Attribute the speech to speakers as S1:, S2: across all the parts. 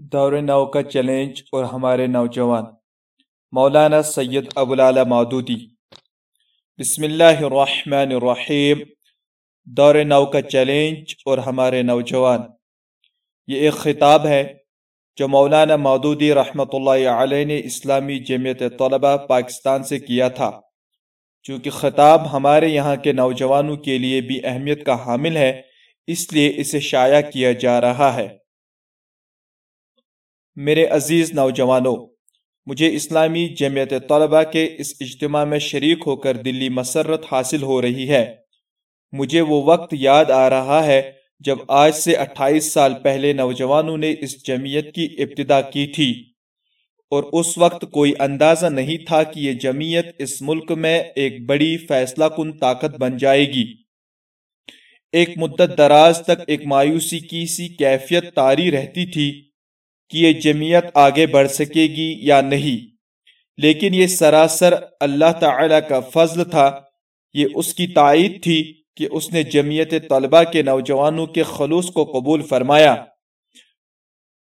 S1: دور نو کا چیلنج اور ہمارے نوجوان۔ مولانا سید ابوالعلا مودودی۔ بسم اللہ الرحمن الرحیم۔ دور نو کا چیلنج اور ہمارے نوجوان۔ یہ ایک خطاب ہے جو مولانا مودودی رحمۃ اللہ علیہ نے اسلامی جمعیت طلبہ پاکستان سے کیا تھا۔ چونکہ خطاب ہمارے یہاں کے نوجوانوں کے لیے بھی اہمیت کا حامل ہے، اس لیے اسے شائع کیا جا رہا ہے۔ میرے عزیز نوجوانوں، مجھے اسلامی جمعیت طلبہ کے اس اجتماع میں شریک ہو کر دلی مسرت حاصل ہو رہی ہے۔ مجھے وہ وقت یاد آ رہا ہے جب آج سے اٹھائیس سال پہلے نوجوانوں نے اس جمعیت کی ابتدا کی تھی۔ اور اس وقت کوئی اندازہ نہیں تھا کہ یہ جمعیت اس ملک میں ایک بڑی فیصلہ کن طاقت بن جائے گی۔ ایک مدت دراز تک ایک مایوسی کی سی کیفیت تاری رہتی تھی۔ کہ یہ جمعیت آگے بڑھ سکے گی یا نہیں۔ لیکن یہ سراسر اللہ تعالی کا فضل تھا۔ یہ اس کی تائید تھی کہ اس نے جمعیت طلبہ کے نوجوانوں کے خلوص کو قبول فرمایا۔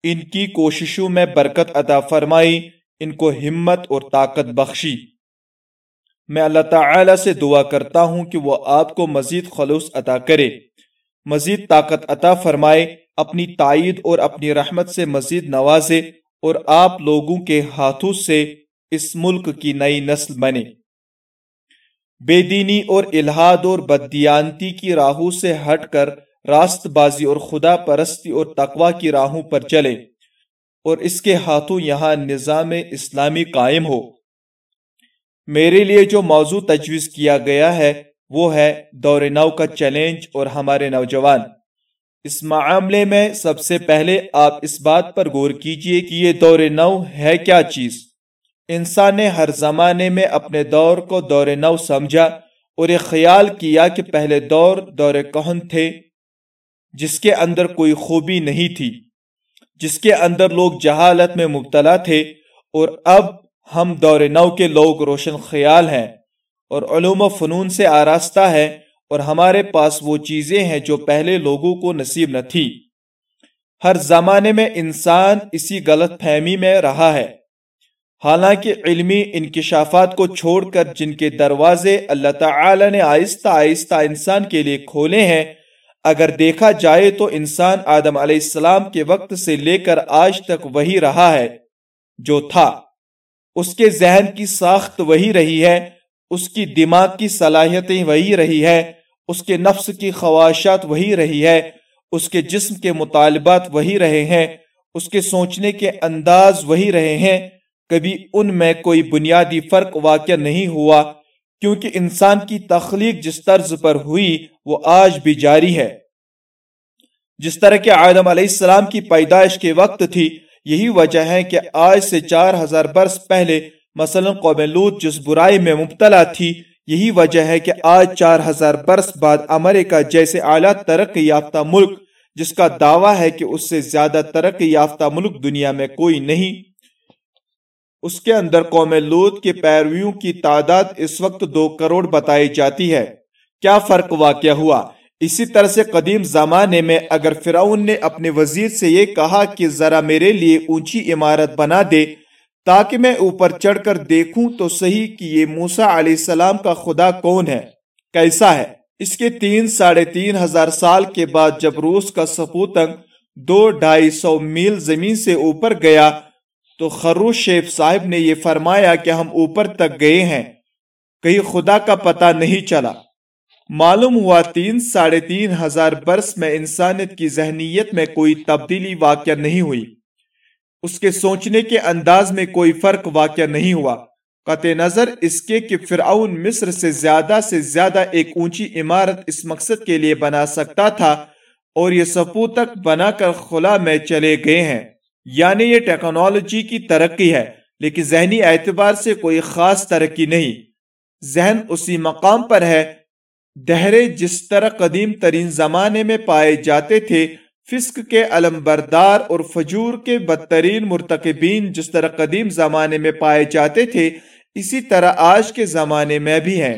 S1: ان کی کوششوں میں برکت عطا فرمائی، ان کو ہمت اور طاقت بخشی۔ میں اللہ تعالی سے دعا کرتا ہوں کہ وہ آپ کو مزید خلوص عطا کرے۔ مزید طاقت عطا فرمائے، اپنی تائید اور اپنی رحمت سے مزید نوازے اور آپ لوگوں کے ہاتھوں سے اس ملک کی نئی نسل بنے۔ بے دینی اور الہاد اور بدیانتی کی راہوں سے ہٹ کر راست بازی اور خدا پرستی اور تقوی کی راہوں پر چلے اور اس کے ہاتھوں یہاں نظام اسلامی قائم ہو۔ میرے لیے جو موضوع تجویز کیا گیا ہے وہ ہے دور نو کا چیلنج اور ہمارے نوجوان۔ اس معاملے میں سب سے پہلے آپ اس بات پر غور کیجیے کہ یہ دور نو ہے کیا چیز۔ انسان نے ہر زمانے میں اپنے دور کو دور نو سمجھا اور یہ خیال کیا کہ پہلے دور دور کہن تھے جس کے اندر کوئی خوبی نہیں تھی، جس کے اندر لوگ جہالت میں مبتلا تھے اور اب ہم دور نو کے لوگ روشن خیال ہیں۔ اور علوم و فنون سے آراستہ ہے اور ہمارے پاس وہ چیزیں ہیں جو پہلے لوگوں کو نصیب نہ تھی۔ ہر زمانے میں انسان اسی غلط فہمی میں رہا ہے۔ حالانکہ علمی انکشافات کو چھوڑ کر جن کے دروازے اللہ تعالی نے آہستہ آہستہ انسان کے لیے کھولے ہیں، اگر دیکھا جائے تو انسان آدم علیہ السلام کے وقت سے لے کر آج تک وہی رہا ہے جو تھا۔ اس کے ذہن کی ساخت وہی رہی ہے اس کی دماغ کی صلاحیتیں وہی رہی ہے، اس کے نفس کی خواہشات وہی رہی ہے، اس کے جسم کے مطالبات وہی رہے ہیں، اس کے سوچنے کے انداز وہی رہے ہیں۔ کبھی ان میں کوئی بنیادی فرق واقع نہیں ہوا، کیونکہ انسان کی تخلیق جس طرز پر ہوئی وہ آج بھی جاری ہے۔ جس طرح کہ آدم علیہ السلام کی پیدائش کے وقت تھی، یہی وجہ ہے کہ آج سے چار ہزار برس پہلے مثلا قوم لوت جس برائی میں مبتلا تھی، یہی وجہ ہے کہ آج چار ہزار برس بعد امریکہ جیسے اعلیٰ ترقی یافتہ ملک، جس کا دعویٰ ہے کہ اس سے زیادہ ترقی یافتہ ملک دنیا میں کوئی نہیں۔ اس کے اندر قوم لوت کے پیرویوں کی تعداد اس وقت دو کروڑ بتائی جاتی ہے۔ کیا فرق واقع ہوا؟ اسی طرح سے قدیم زمانے میں اگر فرعون نے اپنے وزیر سے یہ کہا کہ ذرا میرے لیے اونچی عمارت بنا دے تاکہ میں اوپر چڑھ کر دیکھوں تو صحیح کہ یہ موسا علیہ السلام کا خدا کون ہے، کیسا ہے؟ اس کے تین ساڑھے تین ہزار سال کے بعد جب روس کا سپوتنگ دو ڈھائی سو میل زمین سے اوپر گیا تو خروش شیف صاحب نے یہ فرمایا کہ ہم اوپر تک گئے ہیں۔ کہیں خدا کا پتہ نہیں چلا۔ معلوم ہوا تین ساڑھے تین ہزار برس میں انسانیت کی ذہنیت میں کوئی تبدیلی واقع نہیں ہوئی۔ اس کے سوچنے کے انداز میں کوئی فرق واقع نہیں ہوا۔ قطع نظر اس کے کہ فرعون مصر سے زیادہ سے زیادہ ایک اونچی عمارت اس مقصد کے لیے بنا سکتا تھا اور یہ سپو تک بنا کر خلا میں چلے گئے ہیں۔ یعنی یہ ٹیکنالوجی کی ترقی ہے، لیکن ذہنی اعتبار سے کوئی خاص ترقی نہیں۔ ذہن اسی مقام پر ہے، دہرے جس طرح قدیم ترین زمانے میں پائے جاتے تھے فسق کے علم بردار اور فجور کے بدترین مرتکبین جس طرح قدیم زمانے میں پائے جاتے تھے، اسی طرح آج کے زمانے میں بھی ہیں۔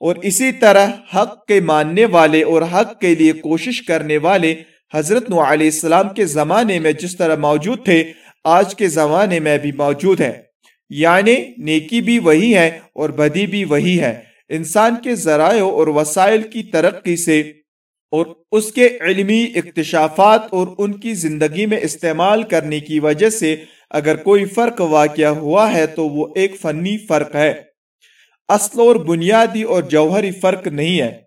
S1: اور اسی طرح حق کے ماننے والے اور حق کے لیے کوشش کرنے والے حضرت نو علیہ السلام کے زمانے میں جس طرح موجود تھے، آج کے زمانے میں بھی موجود ہے یعنی نیکی بھی وہی ہے اور بدی بھی وہی ہے۔ انسان کے ذرائع اور وسائل کی ترقی سے اور اس کے علمی اکتشافات اور ان کی زندگی میں استعمال کرنے کی وجہ سے اگر کوئی فرق واقع ہوا ہے تو وہ ایک فنی فرق ہے۔ اصل اور بنیادی اور جوہری فرق نہیں ہے۔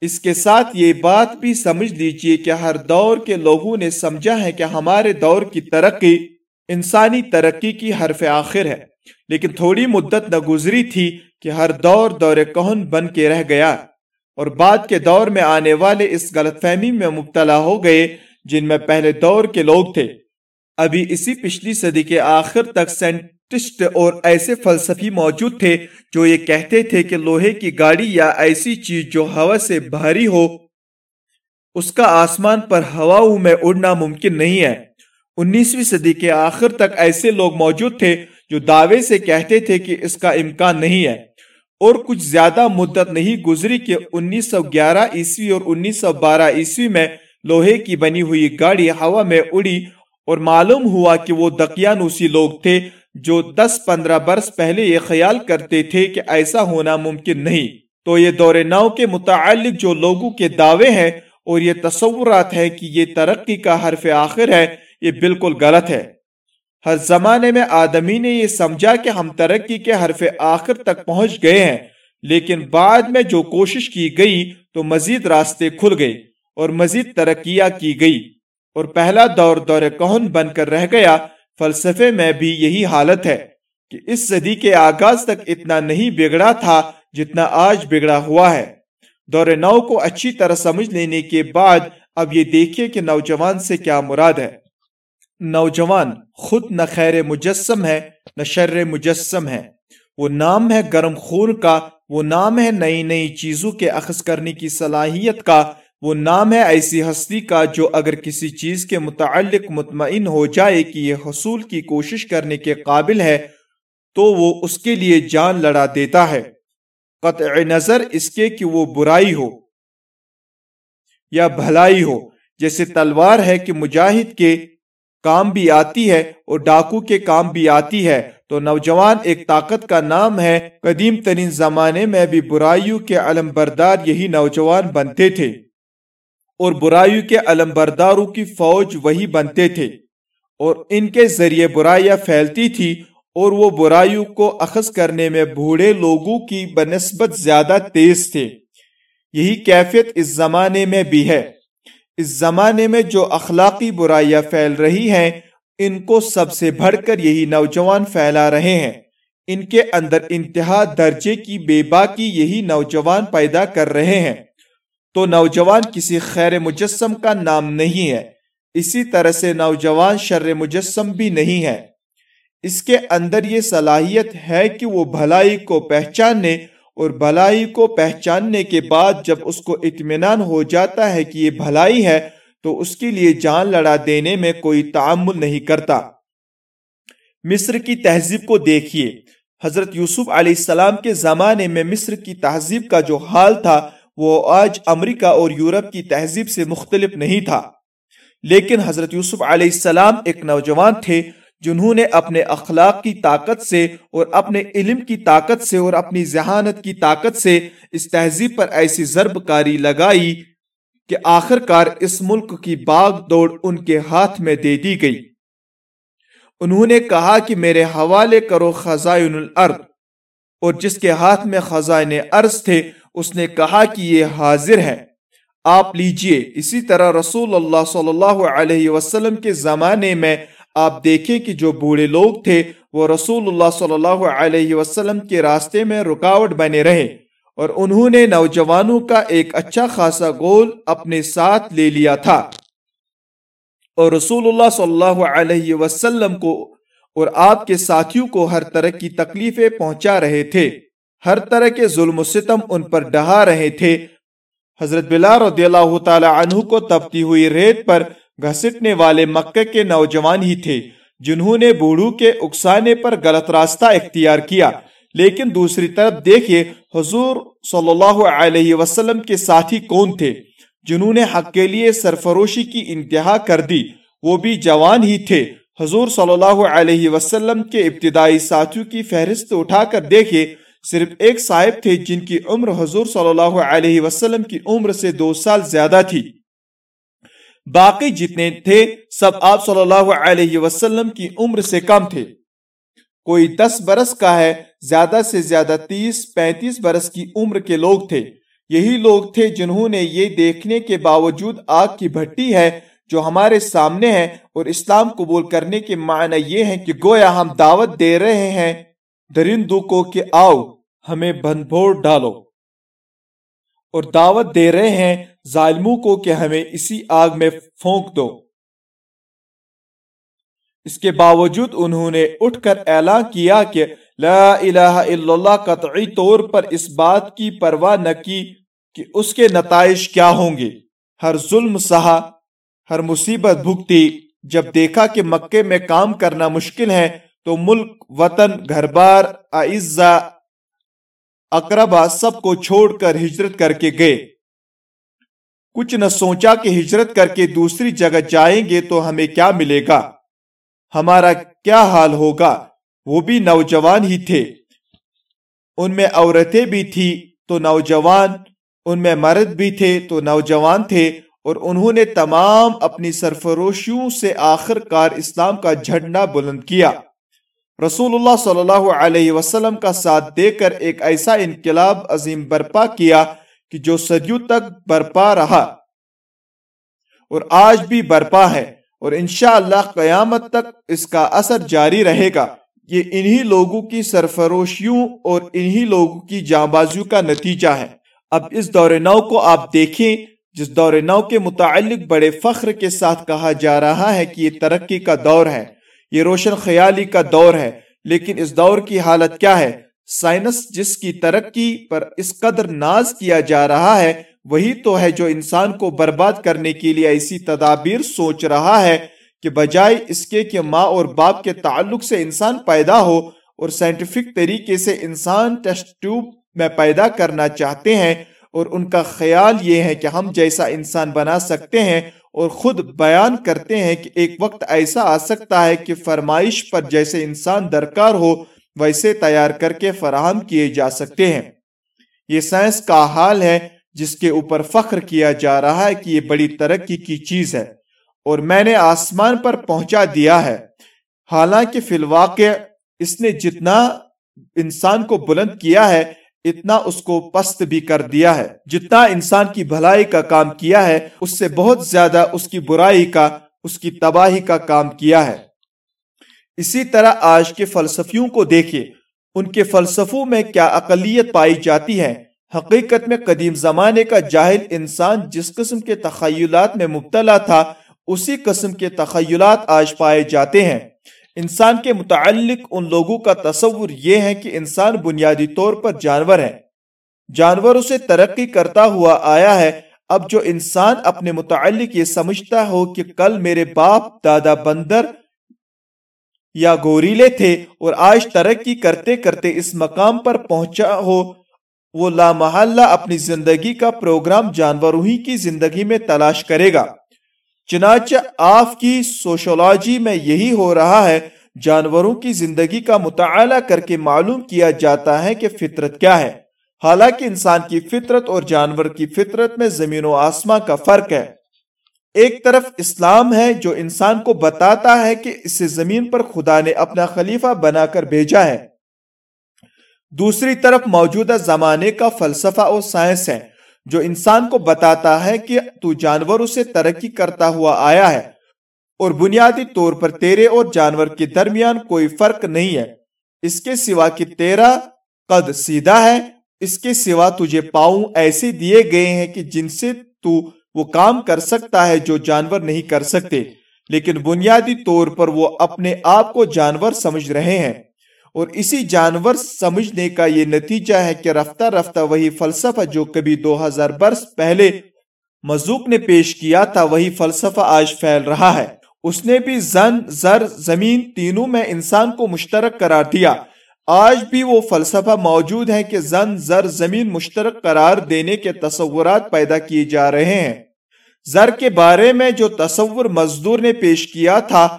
S1: اس کے ساتھ یہ بات بھی سمجھ لیجیے کہ ہر دور کے لوگوں نے سمجھا ہے کہ ہمارے دور کی ترقی انسانی ترقی کی حرف آخر ہے۔ لیکن تھوڑی مدت نہ گزری تھی کہ ہر دور دور کہن بن کے رہ گیا۔ اور بعد کے دور میں آنے والے اس غلط فہمی میں مبتلا ہو گئے جن میں پہلے دور کے لوگ تھے۔ ابھی اسی پچھلی صدی کے آخر تک سائنٹسٹ اور ایسے فلسفی موجود تھے جو یہ کہتے تھے کہ لوہے کی گاڑی یا ایسی چیز جو ہوا سے بھاری ہو، اس کا آسمان پر ہواؤں میں اڑنا ممکن نہیں ہے۔ انیسویں صدی کے آخر تک ایسے لوگ موجود تھے جو دعوے سے کہتے تھے کہ اس کا امکان نہیں ہے۔ اور کچھ زیادہ مدت نہیں گزری کہ انیس سو گیارہ عیسوی اور انیس سو بارہ عیسوی میں لوہے کی بنی ہوئی گاڑی ہوا میں اڑی اور معلوم ہوا کہ وہ دقیانوسی لوگ تھے جو دس پندرہ برس پہلے یہ خیال کرتے تھے کہ ایسا ہونا ممکن نہیں۔ تو یہ دور نو کے متعلق جو لوگوں کے دعوے ہیں اور یہ تصورات ہیں کہ یہ ترقی کا حرف آخر ہے، یہ بالکل غلط ہے۔ ہر زمانے میں آدمی نے یہ سمجھا کہ ہم ترقی کے حرف آخر تک پہنچ گئے ہیں، لیکن بعد میں جو کوشش کی گئی تو مزید راستے کھل گئے اور مزید ترقیاں کی گئی۔ اور پہلا دور دور کہن بن کر رہ گیا، فلسفے میں بھی یہی حالت ہے کہ اس صدی کے آغاز تک اتنا نہیں بگڑا تھا جتنا آج بگڑا ہوا ہے۔ دور نو کو اچھی طرح سمجھ لینے کے بعد اب یہ دیکھیں کہ نوجوان سے کیا مراد ہے۔ نوجوان خود نہ خیر مجسم ہے، نہ شر مجسم ہے۔ وہ نام ہے گرم خون کا، وہ نام ہے نئی نئی چیزوں کے اخذ کرنے کی صلاحیت کا۔ وہ نام ہے ایسی ہستی کا جو اگر کسی چیز کے متعلق مطمئن ہو جائے کہ یہ حصول کی کوشش کرنے کے قابل ہے، تو وہ اس کے لیے جان لڑا دیتا ہے۔ قطع نظر اس کے کہ وہ برائی ہو یا بھلائی ہو۔ جیسے تلوار ہے کہ مجاہد کے کام بھی آتی ہے اور ڈاکو کے کام بھی آتی ہے۔ تو نوجوان ایک طاقت کا نام ہے۔ قدیم ترین زمانے میں بھی برائیوں کے علم بردار یہی نوجوان بنتے تھے۔ اور برائیوں کے علم برداروں کی فوج وہی بنتے تھے۔ اور ان کے ذریعے برائیاں پھیلتی تھی۔ اور وہ برائیوں کو اخذ کرنے میں بوڑھے لوگوں کی بنسبت زیادہ تیز تھے۔ یہی کیفیت اس زمانے میں بھی ہے۔ اس زمانے میں جو اخلاقی برائیاں پھیل رہی ہیں، ان کو سب سے بڑھ کر یہی نوجوان پھیلا رہے ہیں۔ ان کے اندر انتہا درجے کی بے باکی یہی نوجوان پیدا کر رہے ہیں۔ تو نوجوان کسی خیر مجسم کا نام نہیں ہے۔ اسی طرح سے نوجوان شر مجسم بھی نہیں ہے۔ اس کے اندر یہ صلاحیت ہے کہ وہ بھلائی کو پہچاننے اور بھلائی کو پہچاننے کے بعد جب اس کو اطمینان ہو جاتا ہے کہ یہ بھلائی ہے، تو اس کے لیے جان لڑا دینے میں کوئی تعمل نہیں کرتا۔ مصر کی تہذیب کو دیکھیے۔ حضرت یوسف علیہ السلام کے زمانے میں مصر کی تہذیب کا جو حال تھا، وہ آج امریکہ اور یورپ کی تہذیب سے مختلف نہیں تھا۔ لیکن حضرت یوسف علیہ السلام ایک نوجوان تھے۔ جنہوں نے اپنے اخلاق کی طاقت سے اور اپنے علم کی طاقت سے اور اپنی ذہانت کی طاقت سے اس تہذیب پر ایسی ضرب کاری لگائی کہ آخر کار اس ملک کی باغ دوڑ ان کے ہاتھ میں دے دی گئی۔ انہوں نے کہا کہ میرے حوالے کرو خزائن الارض۔ اور جس کے ہاتھ میں خزائن ارض تھے، اس نے کہا کہ یہ حاضر ہے۔ آپ لیجیے، اسی طرح رسول اللہ صلی اللہ علیہ وسلم کے زمانے میں آپ دیکھیں کہ جو بوڑھے لوگ تھے، وہ رسول اللہ صلی اللہ علیہ وسلم کے راستے میں رکاوٹ بنے رہے اور انہوں نے نوجوانوں کا ایک اچھا خاصا گول اپنے ساتھ لے لیا تھا۔ اور رسول اللہ صلی اللہ علیہ وسلم کو اور آپ کے ساتھیوں کو ہر طرح کی تکلیفیں پہنچا رہے تھے۔ ہر طرح کے ظلم و ستم ان پر ڈہا رہے تھے۔ حضرت بلال رضی اللہ تعالی عنہ کو تبتی ہوئی ریت پر گھسٹنے والے مکہ کے نوجوان ہی تھے، جنہوں نے بوڑھو کے اکسانے پر غلط راستہ اختیار کیا۔ لیکن دوسری طرف دیکھیے، حضور صلی اللہ علیہ وسلم کے ساتھی کون تھے، جنہوں نے حق کے لیے سرفروشی کی انتہا کر دی۔ وہ بھی جوان ہی تھے۔ حضور صلی اللہ علیہ وسلم کے ابتدائی ساتھیوں کی فہرست اٹھا کر دیکھے صرف ایک صاحب تھے جن کی عمر حضور صلی اللہ علیہ وسلم کی عمر سے دو سال زیادہ تھی۔ باقی جتنے تھے، سب آپ صلی اللہ علیہ وسلم کی عمر سے کم تھے۔ کوئی دس برس کا ہے، زیادہ سے زیادہ تیس، پینتیس برس کی عمر کے لوگ تھے۔ یہی لوگ تھے جنہوں نے یہ دیکھنے کے باوجود آگ کی بھٹی ہے جو ہمارے سامنے ہے اور اسلام قبول کرنے کے معنی یہ ہے کہ گویا ہم دعوت دے رہے ہیں۔ درندوں کو کہ آؤ، ہمیں بند بھوڑ ڈالو۔ اور دعوت دے رہے ہیں ظالموں کو کہ ہمیں اسی آگ میں پھونک دو۔ اس کے باوجود انہوں نے اٹھ کر اعلان کیا کہ لا الہ الا اللہ قطعی طور پر اس بات کی پرواہ نہ کی کہ اس کے نتائج کیا ہوں گے۔ ہر ظلم سہا، ہر مصیبت بھگتی۔ جب دیکھا کہ مکے میں کام کرنا مشکل ہے، تو ملک، وطن گھر بار اعزا اقربا سب کو چھوڑ کر ہجرت کر کے گئے۔ کچھ نہ سوچا کہ ہجرت کر کے دوسری جگہ جائیں گے تو ہمیں کیا ملے گا؟ ہمارا کیا حال ہوگا؟ وہ بھی نوجوان ہی تھے۔ ان میں عورتیں بھی تھی تو نوجوان، ان میں مرد بھی تھے تو نوجوان تھے، اور انہوں نے تمام اپنی سرفروشیوں سے آخر کار اسلام کا جھنڈا بلند کیا۔ رسول اللہ صلی اللہ علیہ وسلم کا ساتھ دے کر ایک ایسا انقلاب عظیم برپا کیا کہ جو صدیوں تک برپا رہا اور آج بھی برپا ہے اور انشاءاللہ قیامت تک اس کا اثر جاری رہے گا، یہ انہی لوگوں کی سرفروشیوں اور انہی لوگوں کی جانبازیوں کا نتیجہ ہے۔ اب اس دور نو کو آپ دیکھیں، جس دور نو کے متعلق بڑے فخر کے ساتھ کہا جا رہا ہے کہ یہ ترقی کا دور ہے، یہ روشن خیالی کا دور ہے، لیکن اس دور کی حالت کیا ہے؟ سائنس جس کی ترقی پر اس قدر ناز کیا جا رہا ہے، وہی تو ہے جو انسان کو برباد کرنے کے لیے ایسی تدابیر سوچ رہا ہے کہ بجائے اس کے کہ ماں اور باپ کے تعلق سے انسان پیدا ہو اور سائنٹیفک طریقے سے انسان ٹیسٹ ٹیوب میں پیدا کرنا چاہتے ہیں اور ان کا خیال یہ ہے کہ ہم جیسا انسان بنا سکتے ہیں اور خود بیان کرتے ہیں کہ ایک وقت ایسا آ سکتا ہے کہ فرمائش پر جیسے انسان درکار ہو ویسے تیار کر کے فراہم کیے جا سکتے ہیں۔ یہ سائنس کا حال ہے جس کے اوپر فخر کیا جا رہا ہے کہ یہ بڑی ترقی کی چیز ہے اور میں نے آسمان پر پہنچا دیا ہے۔ حالانکہ فی الواقع اس نے جتنا انسان کو بلند کیا ہے، اتنا اس کو پست بھی کر دیا ہے۔ جتنا انسان کی بھلائی کا کام کیا ہے، اس سے بہت زیادہ اس کی برائی کا، اس کی تباہی کا کام کیا ہے۔ اسی طرح آج کے فلسفیوں کو دیکھیں ان کے فلسفوں میں کیا اقلیت پائی جاتی ہے؟ حقیقت میں قدیم زمانے کا جاہل انسان جس قسم کے تخیلات میں مبتلا تھا، اسی قسم کے تخیلات آج پائے جاتے ہیں۔ انسان کے متعلق ان لوگوں کا تصور یہ ہے کہ انسان بنیادی طور پر جانور ہے۔ جانوروں سے ترقی کرتا ہوا آیا ہے۔ اب جو انسان اپنے متعلق یہ سمجھتا ہو کہ کل میرے باپ دادا بندر یا گوریلے تھے اور آج ترقی کرتے کرتے اس مقام پر پہنچا ہو، وہ لامحلہ اپنی زندگی کا پروگرام جانوروں ہی کی زندگی میں تلاش کرے گا۔ چنانچہ آف کی سوشولوجی میں یہی ہو رہا ہے، جانوروں کی زندگی کا مطالعہ کر کے معلوم کیا جاتا ہے کہ فطرت کیا ہے۔ حالانکہ انسان کی فطرت اور جانور کی فطرت میں زمین و آسمان کا فرق ہے۔ ایک طرف اسلام ہے جو انسان کو بتاتا ہے کہ اسے زمین پر خدا نے اپنا خلیفہ بنا کر بھیجا ہے۔ دوسری طرف موجودہ زمانے کا فلسفہ اور سائنس ہے جو انسان کو بتاتا ہے کہ تو جانوروں سے ترقی کرتا ہوا آیا ہے اور بنیادی طور پر تیرے اور جانور کے درمیان کوئی فرق نہیں ہے۔ اس کے سوا کہ تیرا قد سیدھا ہے، اس کے سوا تجھے پاؤں ایسے دیے گئے ہیں کہ جن سے تو وہ کام کر سکتا ہے جو جانور نہیں کر سکتے، لیکن بنیادی طور پر وہ اپنے آپ کو جانور سمجھ رہے ہیں۔ اور اسی جانور سمجھنے کا یہ نتیجہ ہے کہ رفتہ رفتہ وہی فلسفہ جو کبھی دو ہزار برس پہلے مزوق نے پیش کیا تھا، وہی فلسفہ آج پھیل رہا ہے۔ اس نے بھی زن، زر، زمین تینوں میں انسان کو مشترک قرار دیا۔ آج بھی وہ فلسفہ موجود ہے کہ زن زر زمین مشترک قرار دینے کے تصورات پیدا کیے جا رہے ہیں۔ زر کے بارے میں جو تصور مزدور نے پیش کیا تھا،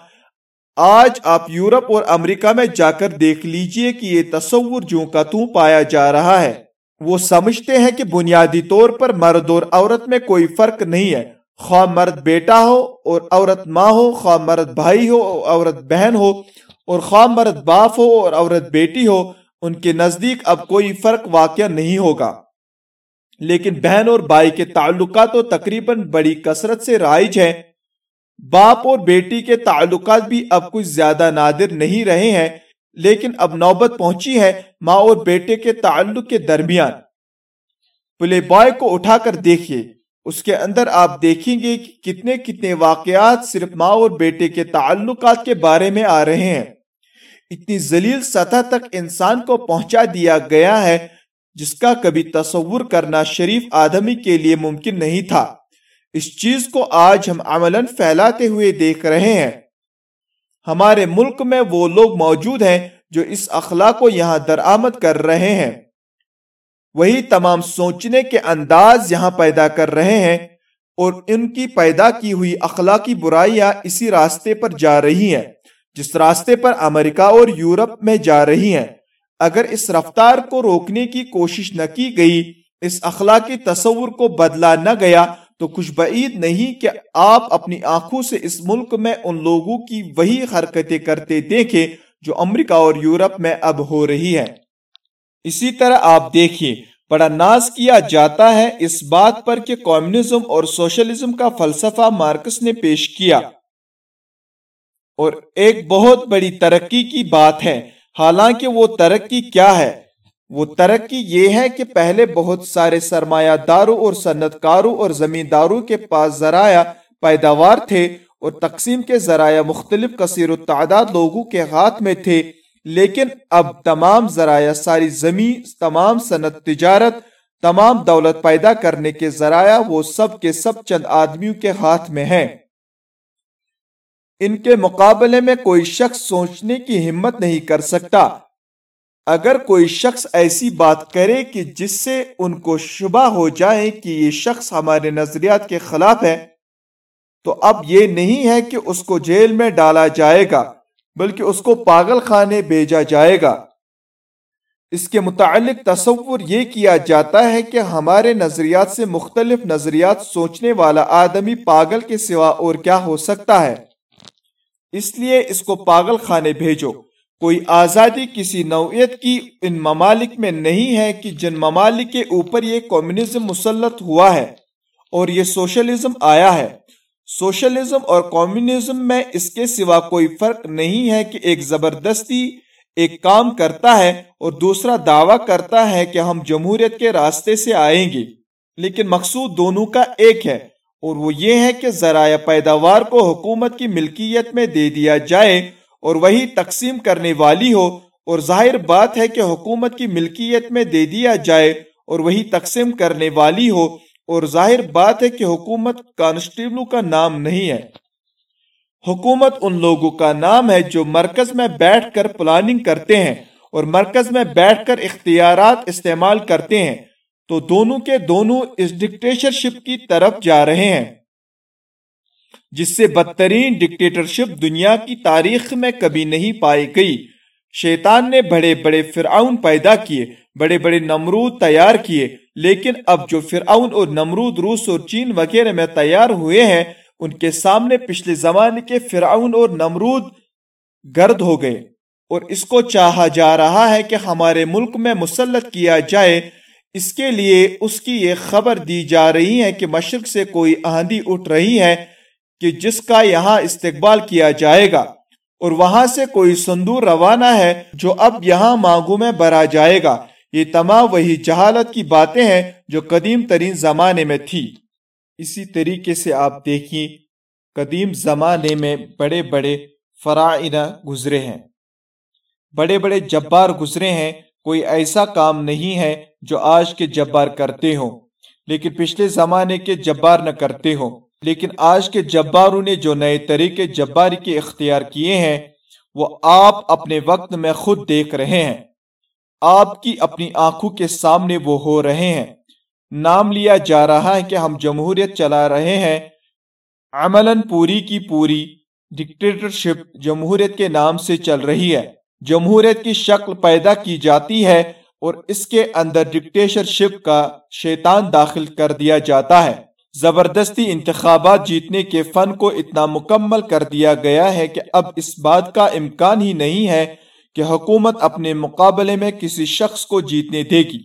S1: آج آپ یورپ اور امریکہ میں جا کر دیکھ لیجیے کہ یہ تصور جو کا تو پایا جا رہا ہے۔ وہ سمجھتے ہیں کہ بنیادی طور پر مرد اور عورت میں کوئی فرق نہیں ہے۔ خواہ مرد بیٹا ہو اور عورت ماں ہو، خواہ مرد بھائی ہو اور عورت بہن ہو اور خواہ مرد باپ ہو اور عورت بیٹی ہو، ان کے نزدیک اب کوئی فرق واقع نہیں ہوگا۔ لیکن بہن اور بھائی کے تعلقات تو تقریباً بڑی کثرت سے رائج ہیں۔ باپ اور بیٹی کے تعلقات بھی اب کچھ زیادہ نادر نہیں رہے ہیں، لیکن اب نوبت پہنچی ہے ماں اور بیٹے کے تعلق کے درمیان۔ پلے بوائے کو اٹھا کر دیکھیے۔ اس کے اندر آپ دیکھیں گے کہ کتنے کتنے واقعات صرف ماں اور بیٹے کے تعلقات کے بارے میں آ رہے ہیں۔ اتنی ذلیل سطح تک انسان کو پہنچا دیا گیا ہے جس کا کبھی تصور کرنا شریف آدمی کے لیے ممکن نہیں تھا۔ اس چیز کو آج ہم عملاً پھیلاتے ہوئے دیکھ رہے ہیں۔ ہمارے ملک میں وہ لوگ موجود ہیں جو اس اخلاق کو یہاں درآمد کر رہے ہیں۔ وہی تمام سوچنے کے انداز یہاں پیدا کر رہے ہیں اور ان کی پیدا کی ہوئی اخلاقی برائیاں اسی راستے پر جا رہی ہیں، جس راستے پر امریکہ اور یورپ میں جا رہی ہیں۔ اگر اس رفتار کو روکنے کی کوشش نہ کی گئی، اس اخلاقی تصور کو بدلا نہ گیا، تو کچھ بعید نہیں کہ آپ اپنی آنکھوں سے اس ملک میں ان لوگوں کی وہی حرکتیں کرتے دیکھیں جو امریکہ اور یورپ میں اب ہو رہی ہے اسی طرح آپ دیکھیے، بڑا ناز کیا جاتا ہے اس بات پر کہ کمیونزم اور سوشلزم کا فلسفہ مارکس نے پیش کیا۔ اور ایک بہت بڑی ترقی کی بات ہے۔ حالانکہ وہ ترقی کیا ہے؟ وہ ترقی یہ ہے کہ پہلے بہت سارے سرمایہ داروں اور صنعت کاروں اور زمینداروں کے پاس ذرائع پیداوار تھے اور تقسیم کے ذرائع مختلف کثیر و تعداد لوگوں کے ہاتھ میں تھے۔ لیکن اب تمام ذرائع ساری زمین، تمام صنعت، تجارت، تمام دولت پیدا کرنے کے ذرائع وہ سب کے سب چند آدمیوں کے ہاتھ میں ہیں۔ ان کے مقابلے میں کوئی شخص سوچنے کی ہمت نہیں کر سکتا۔ اگر کوئی شخص ایسی بات کرے کہ جس سے ان کو شبہ ہو جائے کہ یہ شخص ہمارے نظریات کے خلاف ہے، تو اب یہ نہیں ہے کہ اس کو جیل میں ڈالا جائے گا۔ بلکہ اس کو پاگل خانے بھیجا جائے گا۔ اس کے متعلق تصور یہ کیا جاتا ہے کہ ہمارے نظریات سے مختلف نظریات سوچنے والا آدمی پاگل کے سوا اور کیا ہو سکتا ہے؟ اس لیے اس کو پاگل خانے بھیجو۔ کوئی آزادی کسی نوعیت کی ان ممالک میں نہیں ہے کہ جن ممالک کے اوپر یہ کمیونزم مسلط ہوا ہے اور یہ سوشلزم آیا ہے۔ سوشلزم اور کمیونزم میں اس کے سوا کوئی فرق نہیں ہے کہ ایک زبردستی ایک کام کرتا ہے اور دوسرا دعویٰ کرتا ہے کہ ہم جمہوریت کے راستے سے آئیں گے۔ لیکن مقصود دونوں کا ایک ہے اور وہ یہ ہے کہ ذرائع پیداوار کو حکومت کی ملکیت میں دے دیا جائے اور وہی تقسیم کرنے والی ہو۔ اور ظاہر بات ہے کہ حکومت کی ملکیت میں دے دیا جائے اور وہی تقسیم کرنے والی ہو۔ اور ظاہر بات ہے کہ حکومت کانسٹیبلوں کا نام نہیں ہے۔ حکومت ان لوگوں کا نام ہے جو مرکز میں بیٹھ کر پلاننگ کرتے ہیں اور مرکز میں بیٹھ کر اختیارات استعمال کرتے ہیں۔ تو دونوں کے دونوں اس ڈکٹیشرشپ کی طرف جا رہے ہیں۔ جس سے بدترین ڈکٹیٹرشپ دنیا کی تاریخ میں کبھی نہیں پائی گئی۔ شیطان نے بڑے بڑے فرعون پیدا کیے، بڑے بڑے نمرود تیار کیے۔ لیکن اب جو فرعون اور نمرود، روس اور چین وغیرہ میں تیار ہوئے ہیں، ان کے سامنے پچھلے زمانے کے فرعون اور نمرود گرد ہو گئے۔ اور اس کو چاہا جا رہا ہے کہ ہمارے ملک میں مسلط کیا جائے۔ اس کے لیے اس کی یہ خبر دی جا رہی ہے کہ مشرق سے کوئی آندھی اٹھ رہی ہے کہ جس کا یہاں استقبال کیا جائے گا۔ اور وہاں سے کوئی سندور روانہ ہے جو اب یہاں مانگو میں برا جائے گا۔ یہ تمام وہی جہالت کی باتیں ہیں جو قدیم ترین زمانے میں تھی۔ اسی طریقے سے آپ دیکھیں، قدیم زمانے میں بڑے بڑے فرائنہ گزرے ہیں۔ بڑے بڑے جبار گزرے ہیں۔ کوئی ایسا کام نہیں ہے جو آج کے جبار کرتے ہوں، لیکن پچھلے زمانے کے جبار نہ کرتے ہوں۔ لیکن آج کے جباروں نے جو نئے طریقے جباری کے اختیار کیے ہیں، وہ آپ اپنے وقت میں خود دیکھ رہے ہیں۔ آپ کی اپنی آنکھوں کے سامنے وہ ہو رہے ہیں۔ نام لیا جا رہا ہے کہ ہم جمہوریت چلا رہے ہیں۔ عملاً پوری کی پوری ڈکٹیٹرشپ جمہوریت کے نام سے چل رہی ہے۔ جمہوریت کی شکل پیدا کی جاتی ہے اور اس کے اندر ڈکٹیشرشپ کا شیطان داخل کر دیا جاتا ہے۔ زبردستی انتخابات جیتنے کے فن کو اتنا مکمل کر دیا گیا ہے کہ اب اس بات کا امکان ہی نہیں ہے کہ حکومت اپنے مقابلے میں کسی شخص کو جیتنے دے گی۔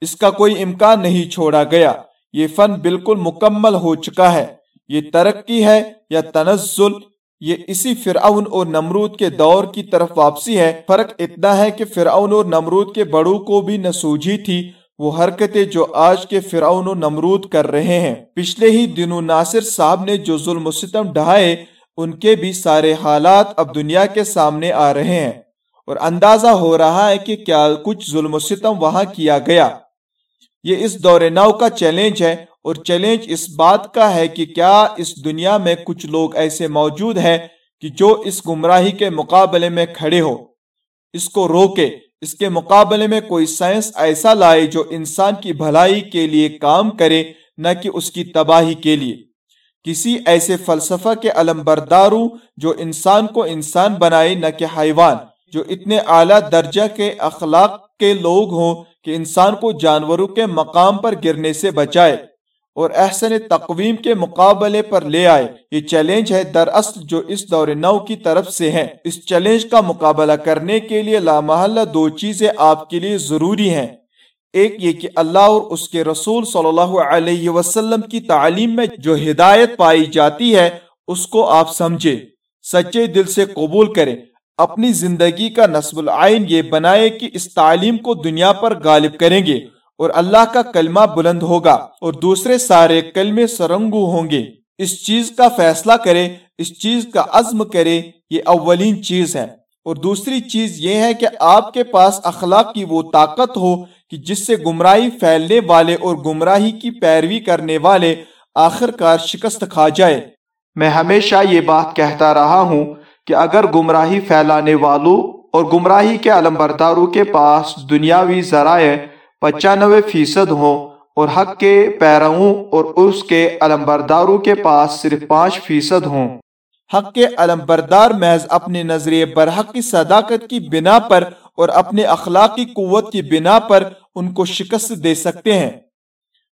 S1: اس کا کوئی امکان نہیں چھوڑا گیا۔ یہ فن بالکل مکمل ہو چکا ہے۔ یہ ترقی ہے یا تنزل؟ یہ اسی فرعون اور نمرود کے دور کی طرف واپسی ہے۔ فرق اتنا ہے کہ فرعون اور نمرود کے بڑوں کو بھی نہ سوجھی تھی۔ وہ حرکتیں جو آج کے فرعون و نمرود کر رہے ہیں۔ پچھلے ہی دنوں ناصر صاحب نے جو ظلم و ستم ڈھائے، ان کے بھی سارے حالات اب دنیا کے سامنے آ رہے ہیں۔ اور اندازہ ہو رہا ہے کہ کیا کچھ ظلم و ستم وہاں کیا گیا۔ یہ اس دور نو کا چیلنج ہے اور چیلنج اس بات کا ہے کہ کیا اس دنیا میں کچھ لوگ ایسے موجود ہیں کہ جو اس گمراہی کے مقابلے میں کھڑے ہو اس کو روکے۔ اس کے مقابلے میں کوئی سائنس ایسا لائے جو انسان کی بھلائی کے لیے کام کرے، نہ کہ اس کی تباہی کے لیے۔ کسی ایسے فلسفہ کے علم برداروں جو انسان کو انسان بنائے، نہ کہ حیوان، جو اتنے اعلیٰ درجہ کے اخلاق کے لوگ ہوں کہ انسان کو جانوروں کے مقام پر گرنے سے بچائے۔ اور احسن تقویم کے مقابلے پر لے آئے۔ یہ چیلنج ہے دراصل جو اس دور نو کی طرف سے ہے اس چیلنج کا مقابلہ کرنے کے لیے لامحلہ دو چیزیں آپ کے لیے ضروری ہیں۔ ایک یہ کہ اللہ اور اس کے رسول صلی اللہ علیہ وسلم کی تعلیم میں جو ہدایت پائی جاتی ہے، اس کو آپ سمجھے سچے دل سے قبول کریں۔ اپنی زندگی کا نصب العین یہ بنائے کہ اس تعلیم کو دنیا پر غالب کریں گے۔ اور اللہ کا کلمہ بلند ہوگا اور دوسرے سارے کلمے سرنگو ہوں گے۔ اس چیز کا فیصلہ کرے، اس چیز کا عزم کرے، یہ اولین چیز ہے۔ اور دوسری چیز یہ ہے کہ آپ کے پاس اخلاق کی وہ طاقت ہو کہ جس سے گمراہی پھیلنے والے اور گمراہی کی پیروی کرنے والے آخر کار شکست کھا جائے۔ میں ہمیشہ یہ بات کہتا رہا ہوں کہ اگر گمراہی پھیلانے والوں اور گمراہی کے علم برداروں کے پاس دنیاوی ذرائع پچانوے فیصد ہوں اور حق کے پیروں اور اس کے علم برداروں کے پاس صرف پانچ فیصد ہوں۔ حق کے علم بردار محض اپنے نظریے برحق کی صداقت کی بنا پر اور اپنے اخلاقی قوت کی بنا پر ان کو شکست دے سکتے ہیں۔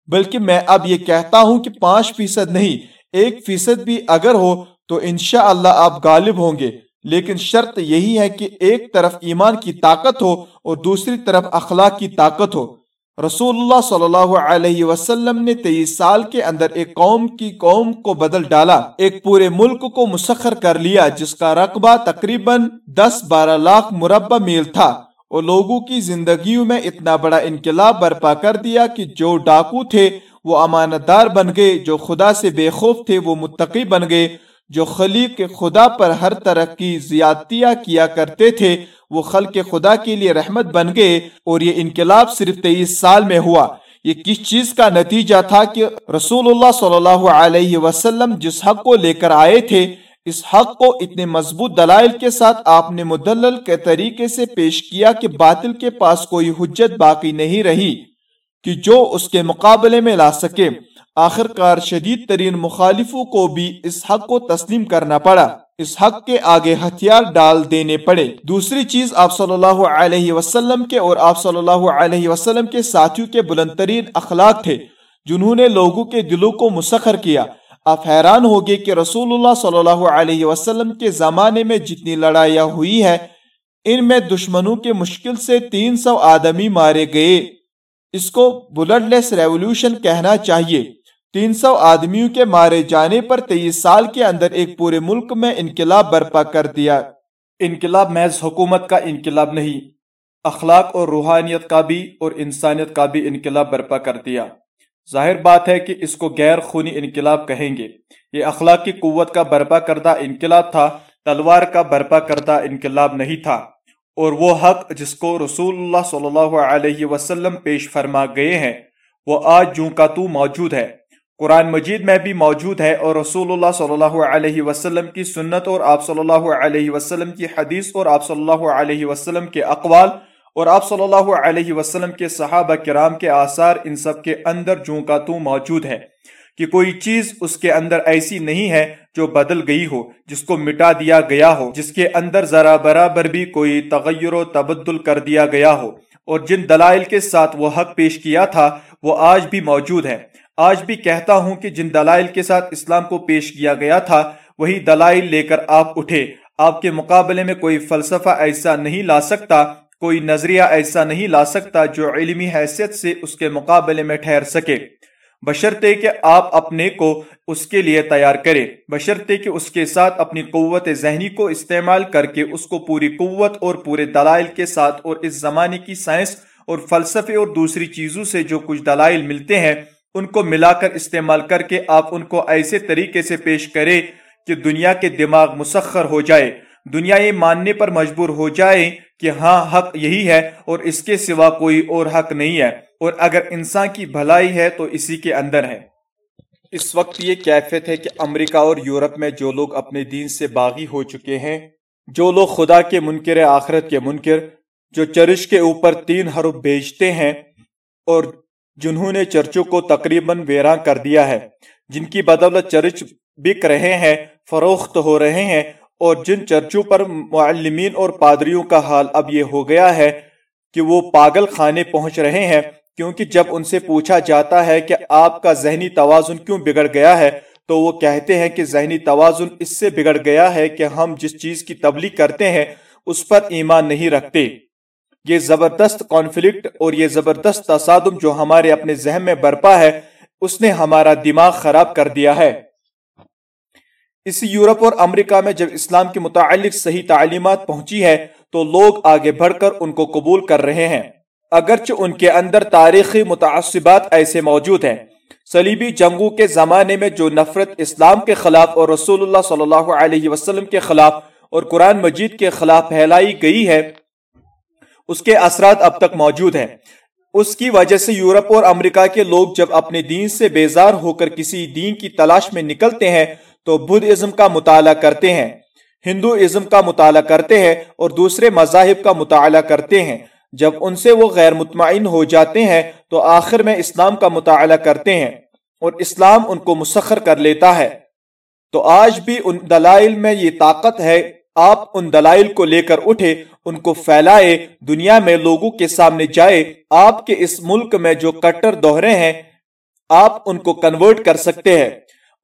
S1: بلکہ میں اب یہ کہتا ہوں کہ پانچ فیصد نہیں، ایک فیصد بھی اگر ہو تو انشاءاللہ آپ غالب ہوں گے۔ لیکن شرط یہی ہے کہ ایک طرف ایمان کی طاقت ہو اور دوسری طرف اخلاق کی طاقت ہو۔ رسول اللہ صلی اللہ علیہ وسلم نے تیئیس سال کے اندر ایک قوم کی قوم کو بدل ڈالا۔ ایک پورے ملک کو مسخر کر لیا، جس کا رقبہ تقریباً دس بارہ لاکھ مربع میل تھا۔ اور لوگوں کی زندگیوں میں اتنا بڑا انقلاب برپا کر دیا کہ جو ڈاکو تھے، وہ امانت دار بن گئے، جو خدا سے بے خوف تھے، وہ متقی بن گئے۔ جو خلیق خدا پر ہر طرح کی زیادتیاں کیا کرتے تھے، وہ خلق خدا کے لیے رحمت بن گئے اور یہ انقلاب صرف تیئیس سال میں ہوا۔ یہ کس چیز کا نتیجہ تھا کہ رسول اللہ صلی اللہ علیہ وسلم جس حق کو لے کر آئے تھے، اس حق کو اتنے مضبوط دلائل کے ساتھ آپ نے مدلل کے طریقے سے پیش کیا کہ باطل کے پاس کوئی حجت باقی نہیں رہی کہ جو اس کے مقابلے میں لا سکے۔ آخر کار شدید ترین مخالفوں کو بھی اس حق کو تسلیم کرنا پڑا۔ اس حق کے آگے ہتھیار ڈال دینے پڑے۔ دوسری چیز آپ صلی اللہ علیہ وسلم کے اور آپ صلی اللہ علیہ وسلم کے ساتھیوں کے بلند ترین اخلاق تھے، جنہوں نے لوگوں کے دلوں کو مسخر کیا۔ آپ حیران ہوگے کہ رسول اللہ صلی اللہ علیہ وسلم کے زمانے میں جتنی لڑائیاں ہوئی ہے ان میں دشمنوں کے مشکل سے تین سو آدمی مارے گئے۔ اس کو بلڈ لیس ریولوشن کہنا چاہیے۔ تین سو آدمیوں کے مارے جانے پر تیئیس سال کے اندر ایک پورے ملک میں انقلاب برپا کر دیا۔ انقلاب محض حکومت کا انقلاب نہیں، اخلاق اور روحانیت کا بھی اور انسانیت کا بھی انقلاب برپا کر دیا۔ ظاہر بات ہے کہ اس کو غیر خونی انقلاب کہیں گے۔ یہ اخلاق کی قوت کا برپا کردہ انقلاب تھا، تلوار کا برپا کردہ انقلاب نہیں تھا۔ اور وہ حق جس کو رسول اللہ صلی اللہ علیہ وسلم پیش فرما گئے ہیں، وہ آج جوں کا تو موجود ہے۔ قرآن مجید میں بھی موجود ہے اور رسول اللہ صلی اللہ علیہ وسلم کی سنت اور آپ صلی اللہ علیہ وسلم کی حدیث اور آپ صلی اللہ علیہ وسلم کے اقوال اور آپ صلی اللہ علیہ وسلم کے صحابہ کرام کے آثار ان سب کے اندر جوں کا تو موجود ہے کہ کوئی چیز اس کے اندر ایسی نہیں ہے جو بدل گئی ہو، جس کو مٹا دیا گیا ہو، جس کے اندر ذرا برابر بھی کوئی تغیر و تبدل کر دیا گیا ہو۔ اور جن دلائل کے ساتھ وہ حق پیش کیا تھا، وہ آج بھی موجود ہے آج بھی کہتا ہوں کہ جن دلائل کے ساتھ اسلام کو پیش کیا گیا تھا، وہی دلائل لے کر آپ اٹھے۔ آپ کے مقابلے میں کوئی فلسفہ ایسا نہیں لا سکتا، کوئی نظریہ ایسا نہیں لا سکتا جو علمی حیثیت سے اس کے مقابلے میں ٹھہر سکے۔ بشرتے کہ آپ اپنے کو اس کے لیے تیار کریں۔ بشرتے کہ اس کے ساتھ اپنی قوت ذہنی کو استعمال کر کے اس کو پوری قوت اور پورے دلائل کے ساتھ اور اس زمانے کی سائنس اور فلسفے اور دوسری چیزوں سے جو کچھ دلائل ملتے ہیں ان کو ملا کر استعمال کر کے آپ ان کو ایسے طریقے سے پیش کریں کہ دنیا کے دماغ مسخر ہو جائے، دنیا یہ ماننے پر مجبور ہو جائے کہ ہاں حق یہی ہے اور اس کے سوا کوئی اور حق نہیں ہے۔ اور اگر انسان کی بھلائی ہے تو اسی کے اندر ہے۔ اس وقت یہ کیفیت ہے کہ امریکہ اور یورپ میں جو لوگ اپنے دین سے باغی ہو چکے ہیں، جو لوگ خدا کے منکر، آخرت کے منکر، جو چرچ کے اوپر تین حرف بیچتے ہیں اور جنہوں نے چرچوں کو تقریباً ویراں کر دیا ہے، جن کی بدولت چرچ بک رہے ہیں، فروخت ہو رہے ہیں، اور جن چرچوں پر معلمین اور پادریوں کا حال اب یہ ہو گیا ہے کہ وہ پاگل خانے پہنچ رہے ہیں، کیونکہ جب ان سے پوچھا جاتا ہے کہ آپ کا ذہنی توازن کیوں بگڑ گیا ہے، تو وہ کہتے ہیں کہ ذہنی توازن اس سے بگڑ گیا ہے کہ ہم جس چیز کی تبلیغ کرتے ہیں، اس پر ایمان نہیں رکھتے۔ یہ زبردست کانفلکٹ اور یہ زبردست تصادم جو ہمارے اپنے ذہن میں برپا ہے، اس نے ہمارا دماغ خراب کر دیا ہے۔ اسی یورپ اور امریکہ میں جب اسلام کے متعلق صحیح تعلیمات پہنچی ہے تو لوگ آگے بڑھ کر ان کو قبول کر رہے ہیں۔ اگرچہ ان کے اندر تاریخی متعصبات ایسے موجود ہیں۔ صلیبی جنگوں کے زمانے میں جو نفرت اسلام کے خلاف اور رسول اللہ صلی اللہ علیہ وسلم کے خلاف اور قرآن مجید کے خلاف پھیلائی گئی ہے اس کے اثرات اب تک موجود ہیں۔ اس کی وجہ سے یورپ اور امریکہ کے لوگ جب اپنے دین سے بیزار ہو کر کسی دین کی تلاش میں نکلتے ہیں، تو بدھ ازم کا مطالعہ کرتے ہیں۔ ہندو ازم کا مطالعہ کرتے ہیں اور دوسرے مذاہب کا مطالعہ کرتے ہیں۔ جب ان سے وہ غیر مطمئن ہو جاتے ہیں، تو آخر میں اسلام کا مطالعہ کرتے ہیں اور اسلام ان کو مسخر کر لیتا ہے۔ تو آج بھی ان دلائل میں یہ طاقت ہے، آپ ان دلائل کو لے کر اٹھے ان کو پھیلائے، دنیا میں لوگوں کے سامنے جائے، آپ کے اس ملک میں جو کٹر دوہرے ہیں، آپ ان کو کنورٹ کر سکتے ہیں۔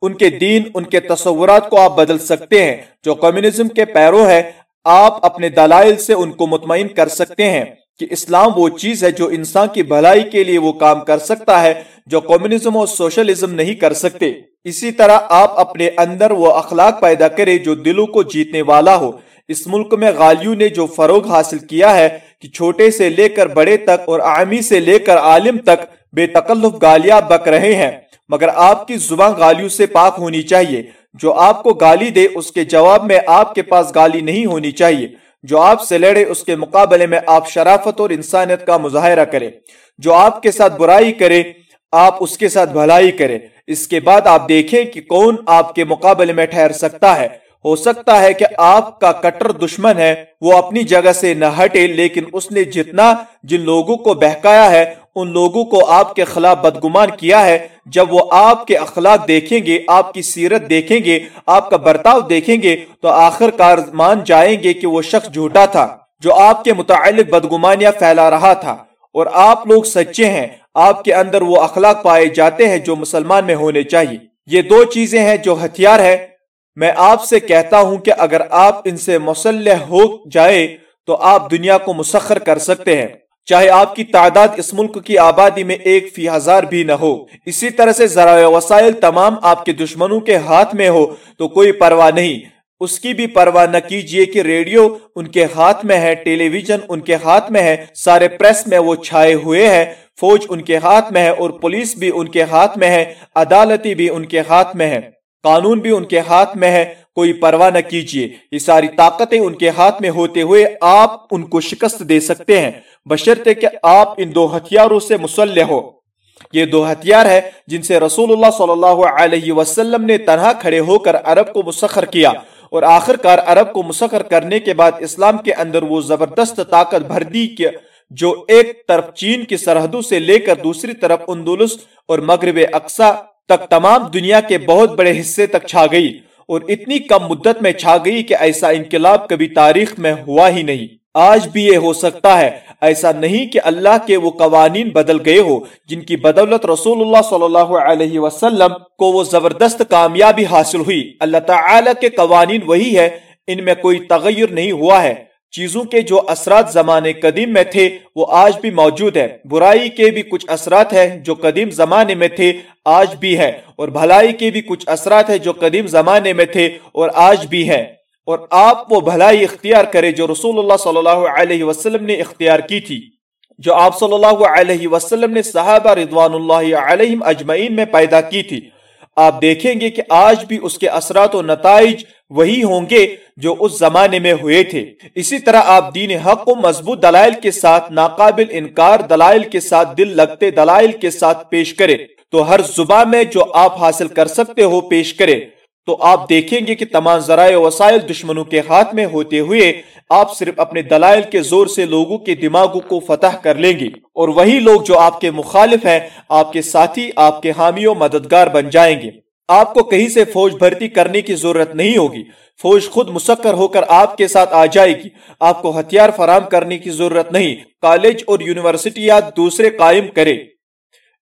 S1: ان کے دین، ان کے تصورات کو آپ بدل سکتے ہیں۔ جو کمیونزم کے پیرو ہے آپ اپنے دلائل سے ان کو مطمئن کر سکتے ہیں کہ اسلام وہ چیز ہے جو انسان کی بھلائی کے لیے وہ کام کر سکتا ہے، جو کمیونزم اور سوشلزم نہیں کر سکتے۔ اسی طرح آپ اپنے اندر وہ اخلاق پیدا کرے جو دلوں کو جیتنے والا ہو۔ اس ملک میں غالیوں نے جو فروغ حاصل کیا ہے کہ چھوٹے سے لے کر بڑے تک اور عامی سے لے کر عالم تک بے تکلف گالیاں بک رہے ہیں۔ مگر آپ کی زبان گالیوں سے پاک ہونی چاہیے۔ جو آپ کو گالی دے، اس کے جواب میں آپ کے پاس گالی نہیں ہونی چاہیے۔ جو آپ سے لڑے، اس کے مقابلے میں آپ شرافت اور انسانیت کا مظاہرہ کرے۔ جو آپ کے ساتھ برائی کرے، آپ اس کے ساتھ بھلائی کرے۔ اس کے بعد آپ دیکھیں کہ کون آپ کے مقابلے میں ٹھہر سکتا ہے۔ ہو سکتا ہے کہ آپ کا کٹر دشمن ہے، وہ اپنی جگہ سے نہ ہٹے، لیکن اس نے جتنا جن لوگوں کو بہکایا ہے، ان لوگوں کو آپ کے خلاف بدگمان کیا ہے۔ جب وہ آپ کے اخلاق دیکھیں گے، آپ کی سیرت دیکھیں گے، آپ کا برتاؤ دیکھیں گے، تو آخر کار مان جائیں گے کہ وہ شخص جھوٹا تھا، جو آپ کے متعلق بدگمانیاں پھیلا رہا تھا۔ اور آپ لوگ سچے ہیں، آپ کے اندر وہ اخلاق پائے جاتے ہیں جو مسلمان میں ہونے چاہیے۔ یہ دو چیزیں ہیں جو ہتھیار ہے۔ میں آپ سے کہتا ہوں کہ اگر آپ ان سے مسلح ہو جائے تو آپ دنیا کو مسخر کر سکتے ہیں۔ چاہے آپ کی تعداد اس ملک کی آبادی میں ایک فی ہزار بھی نہ ہو۔ اسی طرح سے ذرائع وسائل تمام آپ کے دشمنوں کے ہاتھ میں ہو تو کوئی پرواہ نہیں۔ اس کی بھی پرواہ نہ کیجیے کہ ریڈیو ان کے ہاتھ میں ہے، ٹیلی ویژن ان کے ہاتھ میں ہے، سارے پریس میں وہ چھائے ہوئے ہیں، فوج ان کے ہاتھ میں ہے اور پولیس بھی ان کے ہاتھ میں ہے، عدالتی بھی ان کے ہاتھ میں ہے۔ قانون بھی ان کے ہاتھ میں ہے، کوئی پرواہ نہ کیجیے۔ یہ ساری طاقتیں ان کے ہاتھ میں ہوتے ہوئے آپ ان کو شکست دے سکتے ہیں۔ بشرتے کہ آپ ان دو ہتھیاروں سے مسلح ہو۔ یہ دو ہتھیار ہے جن سے رسول اللہ صلی اللہ علیہ وسلم نے تنہا کھڑے ہو کر عرب کو مسخر کیا۔ اور آخر کار عرب کو مسخر کرنے کے بعد اسلام کے اندر وہ زبردست طاقت بھر دی کہ جو ایک طرف چین کی سرحدوں سے لے کر دوسری طرف اندولس اور مغرب اقسا تک تمام دنیا کے بہت بڑے حصے تک چھا گئی اور اتنی کم مدت میں چھا گئی کہ ایسا انقلاب کبھی تاریخ میں ہوا ہی نہیں۔ آج بھی یہ ہو سکتا ہے۔ ایسا نہیں کہ اللہ کے وہ قوانین بدل گئے ہو جن کی بدولت رسول اللہ صلی اللہ علیہ وسلم کو وہ زبردست کامیابی حاصل ہوئی۔ اللہ تعالی کے قوانین وہی ہے ان میں کوئی تغیر نہیں ہوا ہے۔ چیزوں کے جو اثرات زمانے قدیم میں تھے، وہ آج بھی موجود ہے برائی کے بھی کچھ اثرات ہیں جو قدیم زمانے میں تھے، آج بھی ہے اور بھلائی کے بھی کچھ اثرات ہیں جو قدیم زمانے میں تھے اور آج بھی ہے اور آپ وہ بھلائی اختیار کرے جو رسول اللہ صلی اللہ علیہ وسلم نے اختیار کی تھی۔ جو آپ صلی اللہ علیہ وسلم نے صحابہ رضوان اللہ علیہم اجمعین میں پیدا کی تھی۔ آپ دیکھیں گے کہ آج بھی اس کے اثرات و نتائج وہی ہوں گے جو اس زمانے میں ہوئے تھے۔ اسی طرح آپ دین حق کو مضبوط دلائل کے ساتھ، ناقابل انکار دلائل کے ساتھ، دل لگتے دلائل کے ساتھ پیش کرے تو ہر زبان میں جو آپ حاصل کر سکتے ہو پیش کرے تو آپ دیکھیں گے کہ تمام ذرائع وسائل دشمنوں کے ہاتھ میں ہوتے ہوئے آپ صرف اپنے دلائل کے زور سے لوگوں کے دماغوں کو فتح کر لیں گے۔ اور وہی لوگ جو آپ کے مخالف ہیں، آپ کے ساتھی، آپ کے حامی و مددگار بن جائیں گے۔ آپ کو کہیں سے فوج بھرتی کرنے کی ضرورت نہیں ہوگی۔ فوج خود مسکر ہو کر آپ کے ساتھ آ جائے گی۔ آپ کو ہتھیار فراہم کرنے کی ضرورت نہیں۔ کالج اور یونیورسٹیات دوسرے قائم کرے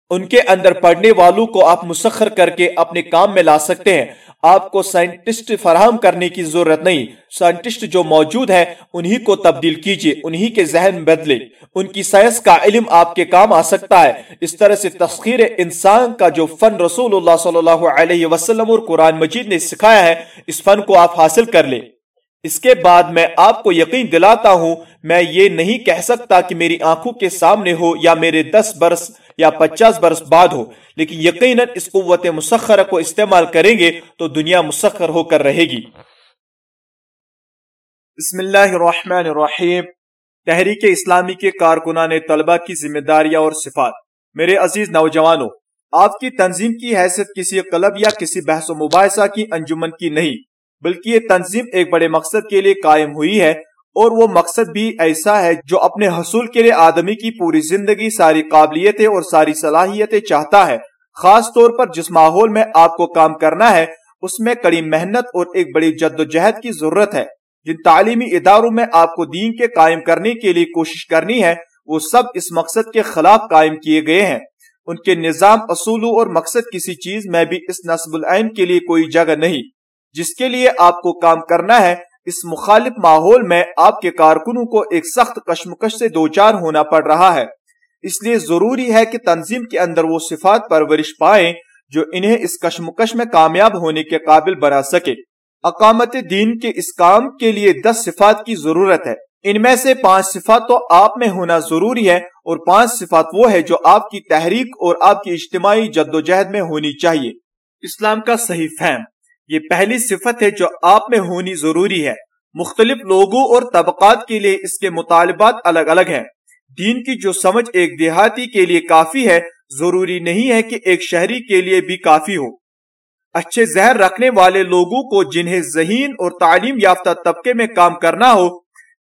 S1: ان کے اندر پڑھنے والوں کو آپ مسخر کر کے اپنے کام میں لا سکتے ہیں۔ آپ کو سائنٹسٹ فراہم کرنے کی ضرورت نہیں۔ سائنٹسٹ جو موجود ہے انہی کو تبدیل کیجیے، انہی کے ذہن بدلے۔ ان کی سائنس کا علم آپ کے کام آ سکتا ہے۔ اس طرح سے تسخیر انسان کا جو فن رسول اللہ صلی اللہ علیہ وسلم اور قرآن مجید نے سکھایا ہے، اس فن کو آپ حاصل کر لیں۔ اس کے بعد میں آپ کو یقین دلاتا ہوں، میں یہ نہیں کہہ سکتا کہ میری آنکھوں کے سامنے ہو یا میرے دس برس یا پچاس برس بعد ہو، لیکن یقیناً اس قوت مسخر کو استعمال کریں گے تو دنیا مسخر ہو کر رہے گی۔ بسم اللہ الرحمن الرحیم۔ تحریک اسلامی کے کارکنان طلبہ کی ذمہ داریاں اور صفات۔ میرے عزیز نوجوانوں، آپ کی تنظیم کی حیثیت کسی قلب یا کسی بحث و مباحثہ کی انجمن کی نہیں۔ بلکہ یہ تنظیم ایک بڑے مقصد کے لیے قائم ہوئی ہے اور وہ مقصد بھی ایسا ہے جو اپنے حصول کے لیے آدمی کی پوری زندگی ساری قابلیتیں اور ساری صلاحیتیں چاہتا ہے۔ خاص طور پر جس ماحول میں آپ کو کام کرنا ہے، اس میں کڑی محنت اور ایک بڑی جد و جہد کی ضرورت ہے۔ جن تعلیمی اداروں میں آپ کو دین کے قائم کرنے کے لیے کوشش کرنی ہے، وہ سب اس مقصد کے خلاف قائم کیے گئے ہیں۔ ان کے نظام، اصولوں اور مقصد کسی چیز میں بھی اس نصب العین کے لیے کوئی جگہ نہیں۔ جس کے لیے آپ کو کام کرنا ہے، اس مخالف ماحول میں آپ کے کارکنوں کو ایک سخت کشمکش سے دوچار ہونا پڑ رہا ہے۔ اس لیے ضروری ہے کہ تنظیم کے اندر وہ صفات پرورش پائیں جو انہیں اس کشمکش میں کامیاب ہونے کے قابل بنا سکے۔ اقامت دین کے اس کام کے لیے دس صفات کی ضرورت ہے۔ ان میں سے پانچ صفات تو آپ میں ہونا ضروری ہے اور پانچ صفات وہ ہے جو آپ کی تحریک اور آپ کی اجتماعی جد و جہد میں ہونی چاہیے۔ اسلام کا صحیح فہم۔ یہ پہلی صفت ہے جو آپ میں ہونی ضروری ہے۔ مختلف لوگوں اور طبقات کے لیے اس کے مطالبات الگ الگ ہیں۔ دین کی جو سمجھ ایک دیہاتی کے لیے کافی ہے، ضروری نہیں ہے کہ ایک شہری کے لیے بھی کافی ہو۔ اچھے زہر رکھنے والے لوگوں کو جنہیں ذہین اور تعلیم یافتہ طبقے میں کام کرنا ہو،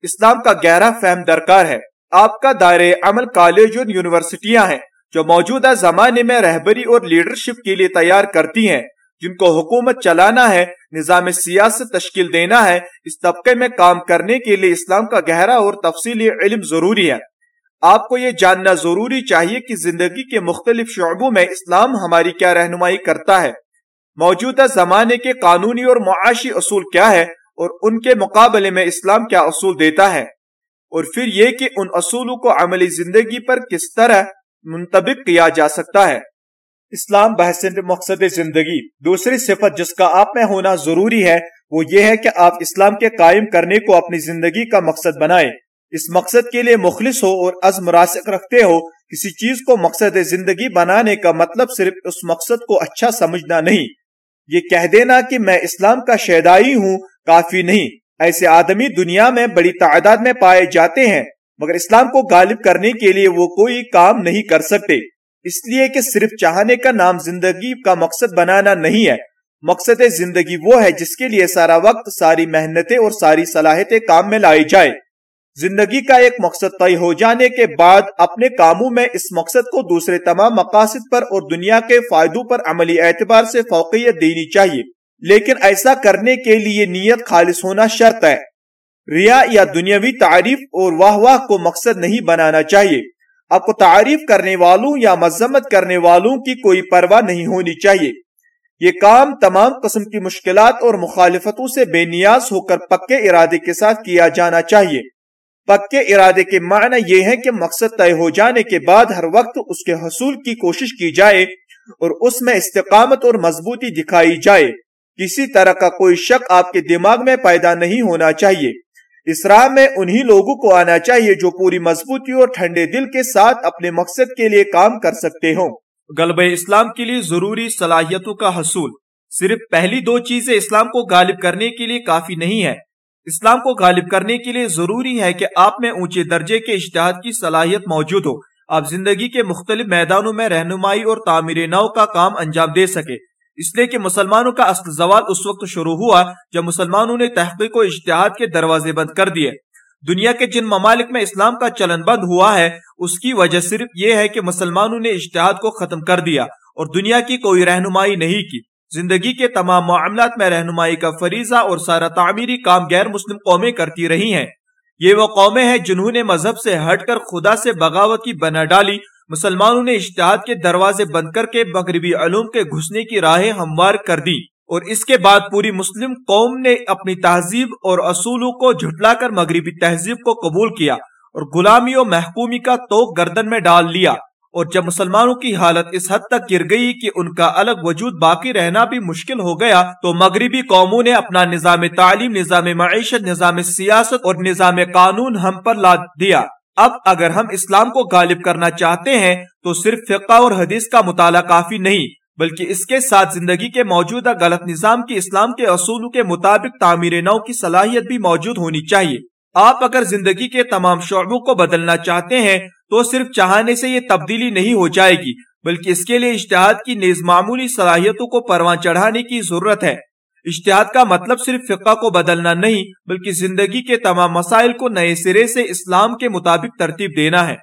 S1: اسلام کا گہرا فہم درکار ہے۔ آپ کا دائرہ عمل کالج اور یونیورسٹیاں ہیں جو موجودہ زمانے میں رہبری اور لیڈرشپ کے لیے تیار کرتی ہیں۔ جن کو حکومت چلانا ہے، نظام سیاست تشکیل دینا ہے، اس طبقے میں کام کرنے کے لیے اسلام کا گہرا اور تفصیلی علم ضروری ہے۔ آپ کو یہ جاننا ضروری چاہیے کہ زندگی کے مختلف شعبوں میں اسلام ہماری کیا رہنمائی کرتا ہے۔ موجودہ زمانے کے قانونی اور معاشی اصول کیا ہے اور ان کے مقابلے میں اسلام کیا اصول دیتا ہے۔ اور پھر یہ کہ ان اصولوں کو عملی زندگی پر کس طرح منطبق کیا جا سکتا ہے۔ اسلام بحث مقصد زندگی، دوسری صفت جس کا آپ میں ہونا ضروری ہے، وہ یہ ہے کہ آپ اسلام کے قائم کرنے کو اپنی زندگی کا مقصد بنائیں۔ اس مقصد کے لیے مخلص ہو اور عزم راسک رکھتے ہو، کسی چیز کو مقصد زندگی بنانے کا مطلب صرف اس مقصد کو اچھا سمجھنا نہیں۔ یہ کہہ دینا کہ میں اسلام کا شہدائی ہوں، کافی نہیں۔ ایسے آدمی دنیا میں بڑی تعداد میں پائے جاتے ہیں، مگر اسلام کو غالب کرنے کے لیے وہ کوئی کام نہیں کر سکتے۔ اس لیے کہ صرف چاہنے کا نام زندگی کا مقصد بنانا نہیں ہے۔ مقصد زندگی وہ ہے جس کے لیے سارا وقت، ساری محنتیں اور ساری صلاحیتیں کام میں لائی جائے۔ زندگی کا ایک مقصد طے ہو جانے کے بعد اپنے کاموں میں اس مقصد کو دوسرے تمام مقاصد پر اور دنیا کے فائدوں پر عملی اعتبار سے فوقیت دینی چاہیے۔ لیکن ایسا کرنے کے لیے نیت خالص ہونا شرط ہے۔ ریا یا دنیاوی تعریف اور واہ واہ کو مقصد نہیں بنانا چاہیے۔ آپ کو تعریف کرنے والوں یا مذمت کرنے والوں کی کوئی پرواہ نہیں ہونی چاہیے۔ یہ کام تمام قسم کی مشکلات اور مخالفتوں سے بے نیاز ہو کر پکے ارادے کے ساتھ کیا جانا چاہیے۔ پکے ارادے کے معنی یہ ہے کہ مقصد طے ہو جانے کے بعد ہر وقت اس کے حصول کی کوشش کی جائے اور اس میں استقامت اور مضبوطی دکھائی جائے۔ کسی طرح کا کوئی شک آپ کے دماغ میں پیدا نہیں ہونا چاہیے۔ اس راہ میں انہی لوگوں کو آنا چاہیے جو پوری مضبوطی اور ٹھنڈے دل کے ساتھ اپنے مقصد کے لیے کام کر سکتے ہوں۔ غلب اسلام کے لیے ضروری صلاحیتوں کا حصول۔ صرف پہلی دو چیزیں اسلام کو غالب کرنے کے لیے کافی نہیں ہے اسلام کو غالب کرنے کے لیے ضروری ہے کہ آپ میں اونچے درجے کے اشتہاد کی صلاحیت موجود ہو۔ آپ زندگی کے مختلف میدانوں میں رہنمائی اور تعمیر نو کا کام انجام دے سکے۔ اس لیے کہ مسلمانوں کا اصل زوال اس وقت شروع ہوا جب مسلمانوں نے تحقیق و اشتہاد کے دروازے بند کر دیے۔ دنیا کے جن ممالک میں اسلام کا چلن بند ہوا ہے، اس کی وجہ صرف یہ ہے کہ مسلمانوں نے اشتہاد کو ختم کر دیا اور دنیا کی کوئی رہنمائی نہیں کی۔ زندگی کے تمام معاملات میں رہنمائی کا فریضہ اور سارا تعمیری کام غیر مسلم قومیں کرتی رہی ہیں۔ یہ وہ قومیں ہیں جنہوں نے مذہب سے ہٹ کر خدا سے بغاوت کی بنا ڈالی مسلمانوں نے اشتہاد کے دروازے بند کر کے مغربی علوم کے گھسنے کی راہیں ہموار کر دی اور اس کے بعد پوری مسلم قوم نے اپنی تہذیب اور اصولوں کو جھٹلا کر مغربی تہذیب کو قبول کیا اور غلامی و محکومی کا توق گردن میں ڈال لیا اور جب مسلمانوں کی حالت اس حد تک گر گئی کہ ان کا الگ وجود باقی رہنا بھی مشکل ہو گیا تو مغربی قوموں نے اپنا نظام تعلیم، نظام معیشت، نظام سیاست اور نظام قانون ہم پر لاد دیا۔ اب اگر ہم اسلام کو غالب کرنا چاہتے ہیں تو صرف فقہ اور حدیث کا مطالعہ کافی نہیں، بلکہ اس کے ساتھ زندگی کے موجودہ غلط نظام کی اسلام کے اصولوں کے مطابق تعمیر نو کی صلاحیت بھی موجود ہونی چاہیے۔ آپ اگر زندگی کے تمام شعبوں کو بدلنا چاہتے ہیں تو صرف چاہنے سے یہ تبدیلی نہیں ہو جائے گی، بلکہ اس کے لیے اشتہاد کی نیز معمولی صلاحیتوں کو پروان چڑھانے کی ضرورت ہے۔ اشتہاد کا مطلب صرف فقہ کو بدلنا نہیں، بلکہ زندگی کے تمام مسائل کو نئے سرے سے اسلام کے مطابق ترتیب دینا ہے۔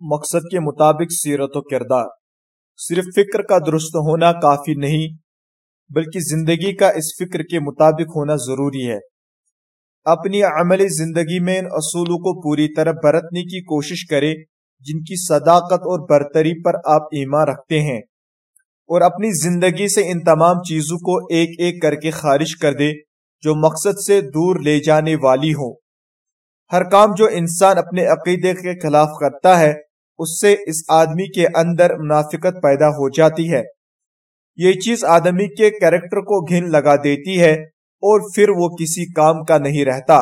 S1: مقصد کے مطابق سیرت و کردار۔ صرف فکر کا درست ہونا کافی نہیں، بلکہ زندگی کا اس فکر کے مطابق ہونا ضروری ہے۔ اپنی عملی زندگی میں ان اصولوں کو پوری طرح برتنے کی کوشش کرے جن کی صداقت اور برتری پر آپ ایمان رکھتے ہیں۔ اور اپنی زندگی سے ان تمام چیزوں کو ایک ایک کر کے خارج کر دے جو مقصد سے دور لے جانے والی ہوں۔ ہر کام جو انسان اپنے عقیدے کے خلاف کرتا ہے، اس سے اس آدمی کے اندر منافقت پیدا ہو جاتی ہے۔ یہ چیز آدمی کے کریکٹر کو گھن لگا دیتی ہے اور پھر وہ کسی کام کا نہیں رہتا۔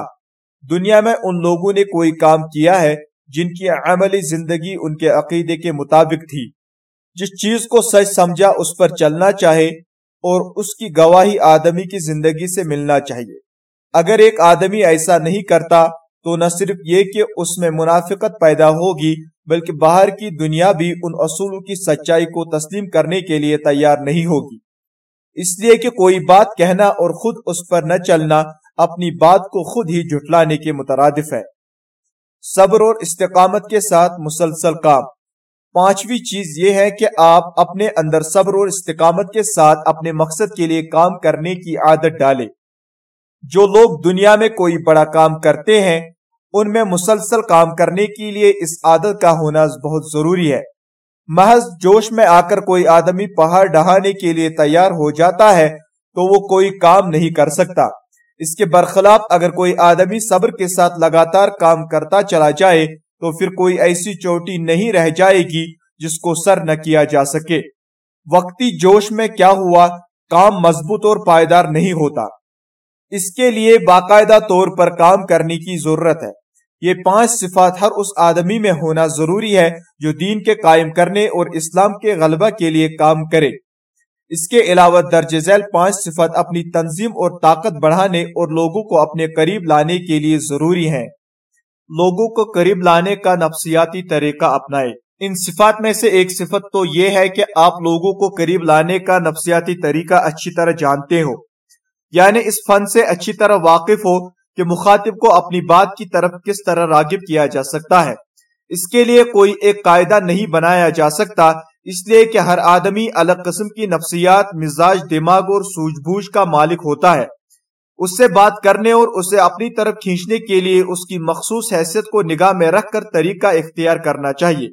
S1: دنیا میں ان لوگوں نے کوئی کام کیا ہے جن کی عملی زندگی ان کے عقیدے کے مطابق تھی۔ جس چیز کو سچ سمجھا اس پر چلنا چاہے اور اس کی گواہی آدمی کی زندگی سے ملنا چاہیے۔ اگر ایک آدمی ایسا نہیں کرتا تو نہ صرف یہ کہ اس میں منافقت پیدا ہوگی، بلکہ باہر کی دنیا بھی ان اصولوں کی سچائی کو تسلیم کرنے کے لیے تیار نہیں ہوگی۔ اس لیے کہ کوئی بات کہنا اور خود اس پر نہ چلنا اپنی بات کو خود ہی جھٹلانے کے مترادف ہے۔ صبر اور استقامت کے ساتھ مسلسل کام۔ پانچویں چیز یہ ہے کہ آپ اپنے اندر صبر اور استقامت کے ساتھ اپنے مقصد کے لیے کام کرنے کی عادت ڈالیں۔ جو لوگ دنیا میں کوئی بڑا کام کرتے ہیں، ان میں مسلسل کام کرنے کے لیے اس عادت کا ہونا بہت ضروری ہے۔ محض جوش میں آ کر کوئی آدمی پہاڑ ڈہانے کے لیے تیار ہو جاتا ہے تو وہ کوئی کام نہیں کر سکتا۔ اس کے برخلاف اگر کوئی آدمی صبر کے ساتھ لگاتار کام کرتا چلا جائے تو پھر کوئی ایسی چوٹی نہیں رہ جائے گی جس کو سر نہ کیا جا سکے۔ وقتی جوش میں کیا ہوا؟ کام مضبوط اور پائیدار نہیں ہوتا۔ اس کے لیے باقاعدہ طور پر کام کرنے کی ضرورت ہے۔ یہ پانچ صفات ہر اس آدمی میں ہونا ضروری ہے جو دین کے قائم کرنے اور اسلام کے غلبہ کے لیے کام کرے۔ اس کے علاوہ درج ذیل پانچ صفات اپنی تنظیم اور طاقت بڑھانے اور لوگوں کو اپنے قریب لانے کے لیے ضروری ہیں۔ لوگوں کو قریب لانے کا نفسیاتی طریقہ اپنائے۔ ان صفات میں سے ایک صفت تو یہ ہے کہ آپ لوگوں کو قریب لانے کا نفسیاتی طریقہ اچھی طرح جانتے ہو۔ یعنی اس فن سے اچھی طرح واقف ہو کہ مخاطب کو اپنی بات کی طرف کس طرح راغب کیا جا سکتا ہے۔ اس کے لیے کوئی ایک قاعدہ نہیں بنایا جا سکتا، اس لیے کہ ہر آدمی الگ قسم کی نفسیات، مزاج، دماغ اور سوجھ بوجھ کا مالک ہوتا ہے۔ اس سے بات کرنے اور اسے اپنی طرف کھینچنے کے لیے اس کی مخصوص حیثیت کو نگاہ میں رکھ کر طریقہ اختیار کرنا چاہیے۔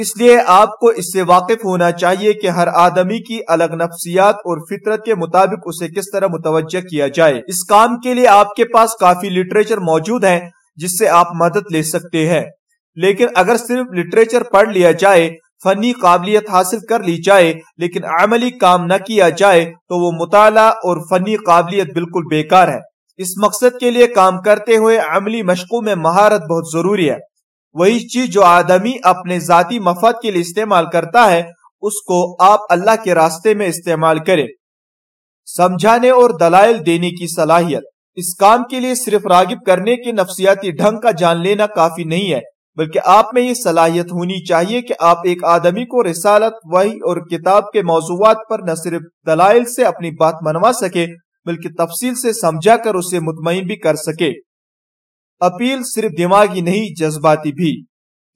S1: اس لیے آپ کو اس سے واقف ہونا چاہیے کہ ہر آدمی کی الگ نفسیات اور فطرت کے مطابق اسے کس طرح متوجہ کیا جائے۔ اس کام کے لیے آپ کے پاس کافی لٹریچر موجود ہے جس سے آپ مدد لے سکتے ہیں۔ لیکن اگر صرف لٹریچر پڑھ لیا جائے فنی قابلیت حاصل کر لی جائے، لیکن عملی کام نہ کیا جائے تو وہ مطالعہ اور فنی قابلیت بالکل بیکار ہے۔ اس مقصد کے لیے کام کرتے ہوئے عملی مشقوں میں مہارت بہت ضروری ہے۔ وہی چیز جو آدمی اپنے ذاتی مفاد کے لیے استعمال کرتا ہے، اس کو آپ اللہ کے راستے میں استعمال کریں۔ سمجھانے اور دلائل دینے کی صلاحیت۔ اس کام کے لیے صرف راغب کرنے کے نفسیاتی ڈھنگ کا جان لینا کافی نہیں ہے۔ بلکہ آپ میں یہ صلاحیت ہونی چاہیے کہ آپ ایک آدمی کو رسالت، وحی اور کتاب کے موضوعات پر نہ صرف دلائل سے اپنی بات منوا سکے، بلکہ تفصیل سے سمجھا کر اسے مطمئن بھی کر سکے۔ اپیل صرف دماغی نہیں، جذباتی بھی۔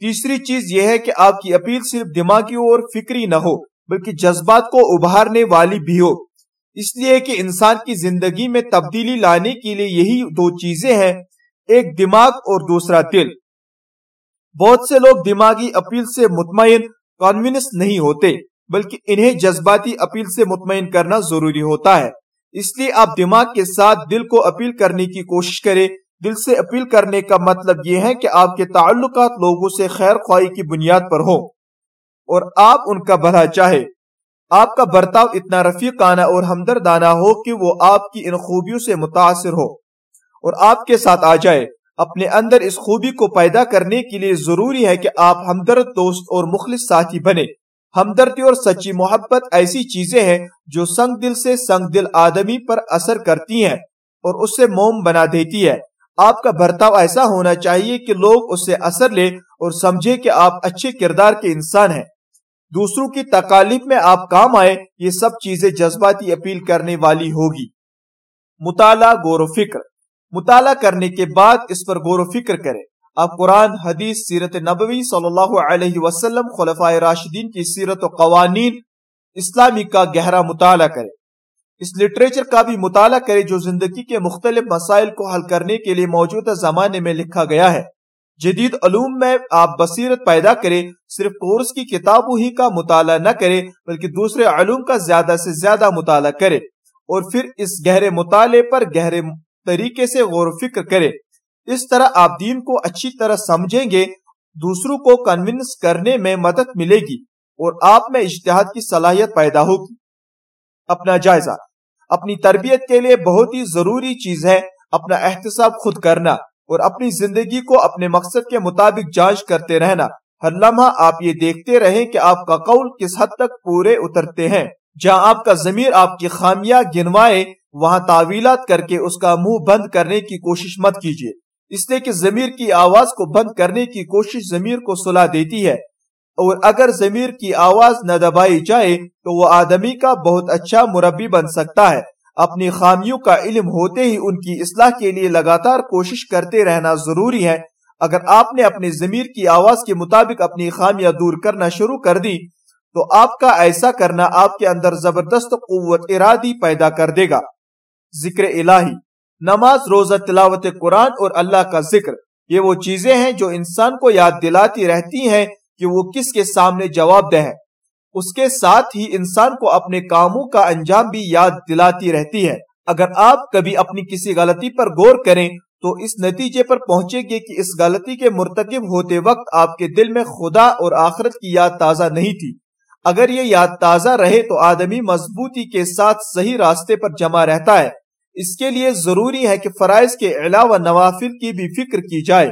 S1: تیسری چیز یہ ہے کہ آپ کی اپیل صرف دماغی اور فکری نہ ہو، بلکہ جذبات کو ابھارنے والی بھی ہو۔ اس لیے کہ انسان کی زندگی میں تبدیلی لانے کے لیے یہی دو چیزیں ہیں، ایک دماغ اور دوسرا دل۔ بہت سے لوگ دماغی اپیل سے مطمئن کانوینس نہیں ہوتے، بلکہ انہیں جذباتی اپیل سے مطمئن کرنا ضروری ہوتا ہے۔ اس لیے آپ دماغ کے ساتھ دل کو اپیل کرنے کی کوشش کریں۔ دل سے اپیل کرنے کا مطلب یہ ہے کہ آپ کے تعلقات لوگوں سے خیر خواہی کی بنیاد پر ہوں اور آپ ان کا بھلا چاہے آپ کا برتاؤ اتنا رفیقانہ اور ہمدردانہ ہو کہ وہ آپ کی ان خوبیوں سے متاثر ہو اور آپ کے ساتھ آ جائے اپنے اندر اس خوبی کو پیدا کرنے کے لیے ضروری ہے کہ آپ ہمدرد دوست اور مخلص ساتھی بنے ہمدردی اور سچی محبت ایسی چیزیں ہیں جو سنگ دل سے سنگ دل آدمی پر اثر کرتی ہیں اور اس سے موم بنا دیتی ہے۔ آپ کا برتاؤ ایسا ہونا چاہیے کہ لوگ اس سے اثر لے اور سمجھے کہ آپ اچھے کردار کے انسان ہیں۔ دوسروں کی تکالیف میں آپ کام آئے یہ سب چیزیں جذباتی اپیل کرنے والی ہوگی۔ مطالعہ، غور و فکر۔ مطالعہ کرنے کے بعد اس پر غور و فکر کریں۔ آپ قرآن، حدیث، سیرت نبوی صلی اللہ علیہ وسلم خلفۂ راشدین کی سیرت و قوانین اسلامی کا گہرا مطالعہ کریں۔ اس لٹریچر کا بھی مطالعہ کرے جو زندگی کے مختلف مسائل کو حل کرنے کے لیے موجودہ زمانے میں لکھا گیا ہے۔ جدید علوم میں آپ بصیرت پیدا کریں، صرف کورس کی کتابوں ہی کا مطالعہ نہ کریں، بلکہ دوسرے علوم کا زیادہ سے زیادہ مطالعہ کرے اور پھر اس گہرے مطالعے پر گہرے طریقے سے غور و فکر کرے۔ اس طرح آپ دین کو اچھی طرح سمجھیں گے، دوسروں کو کنونس کرنے میں مدد ملے گی اور آپ میں اشتہاد کی صلاحیت پیدا ہوگی۔ اپنا جائزہ۔ اپنی تربیت کے لیے بہت ہی ضروری چیز ہے اپنا احتساب خود کرنا اور اپنی زندگی کو اپنے مقصد کے مطابق جانچ کرتے رہنا۔ ہر لمحہ آپ یہ دیکھتے رہیں کہ آپ کا قول کس حد تک پورے اترتے ہیں۔ جہاں آپ کا ضمیر آپ کی خامیاں گنوائے، وہاں تعویلات کر کے اس کا منہ بند کرنے کی کوشش مت کیجیے اس لیے کہ ضمیر کی آواز کو بند کرنے کی کوشش ضمیر کو صلاح دیتی ہے۔ اور اگر ضمیر کی آواز نہ دبائی جائے، تو وہ آدمی کا بہت اچھا مربی بن سکتا ہے۔ اپنی خامیوں کا علم ہوتے ہی ان کی اصلاح کے لیے لگاتار کوشش کرتے رہنا ضروری ہے۔ اگر آپ نے اپنی ضمیر کی آواز کے مطابق اپنی خامیاں دور کرنا شروع کر دی تو آپ کا ایسا کرنا آپ کے اندر زبردست قوت ارادی پیدا کر دے گا۔ ذکر الہی، نماز، روزہ، تلاوت قرآن اور اللہ کا ذکر۔ یہ وہ چیزیں ہیں جو انسان کو یاد دلاتی رہتی ہیں کہ وہ کس کے سامنے جواب دہ ہے۔ اس کے ساتھ ہی انسان کو اپنے کاموں کا انجام بھی یاد دلاتی رہتی ہے۔ اگر آپ کبھی اپنی کسی غلطی پر غور کریں تو اس نتیجے پر پہنچے گے کہ اس غلطی کے مرتکب ہوتے وقت آپ کے دل میں خدا اور آخرت کی یاد تازہ نہیں تھی۔ اگر یہ یاد تازہ رہے تو آدمی مضبوطی کے ساتھ صحیح راستے پر جمع رہتا ہے۔ اس کے لیے ضروری ہے کہ فرائض کے علاوہ نوافل کی بھی فکر کی جائے۔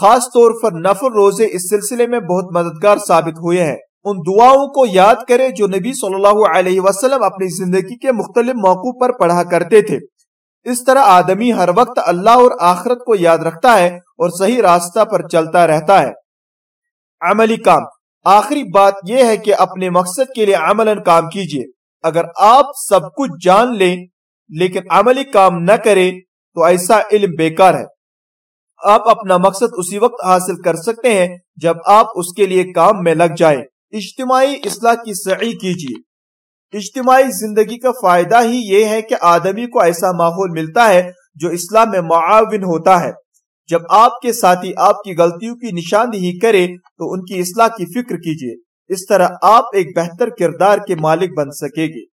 S1: خاص طور پر نفل روزے اس سلسلے میں بہت مددگار ثابت ہوئے ہیں۔ ان دعاؤں کو یاد کرے جو نبی صلی اللہ علیہ وسلم اپنی زندگی کے مختلف موقع پر پڑھا کرتے تھے۔ اس طرح آدمی ہر وقت اللہ اور آخرت کو یاد رکھتا ہے اور صحیح راستہ پر چلتا رہتا ہے۔ عملی کام۔ آخری بات یہ ہے کہ اپنے مقصد کے لیے عملاً کام کیجیے اگر آپ سب کچھ جان لیں، لیکن عملی کام نہ کرے تو ایسا علم بیکار ہے۔ آپ اپنا مقصد اسی وقت حاصل کر سکتے ہیں جب آپ اس کے لیے کام میں لگ جائیں۔ اجتماعی اصلاح کی سعی کیجیے اجتماعی زندگی کا فائدہ ہی یہ ہے کہ آدمی کو ایسا ماحول ملتا ہے جو اسلام میں معاون ہوتا ہے۔ جب آپ کے ساتھی آپ کی غلطیوں کی نشاندہی کرے تو ان کی اصلاح کی فکر کیجیے اس طرح آپ ایک بہتر کردار کے مالک بن سکے گے۔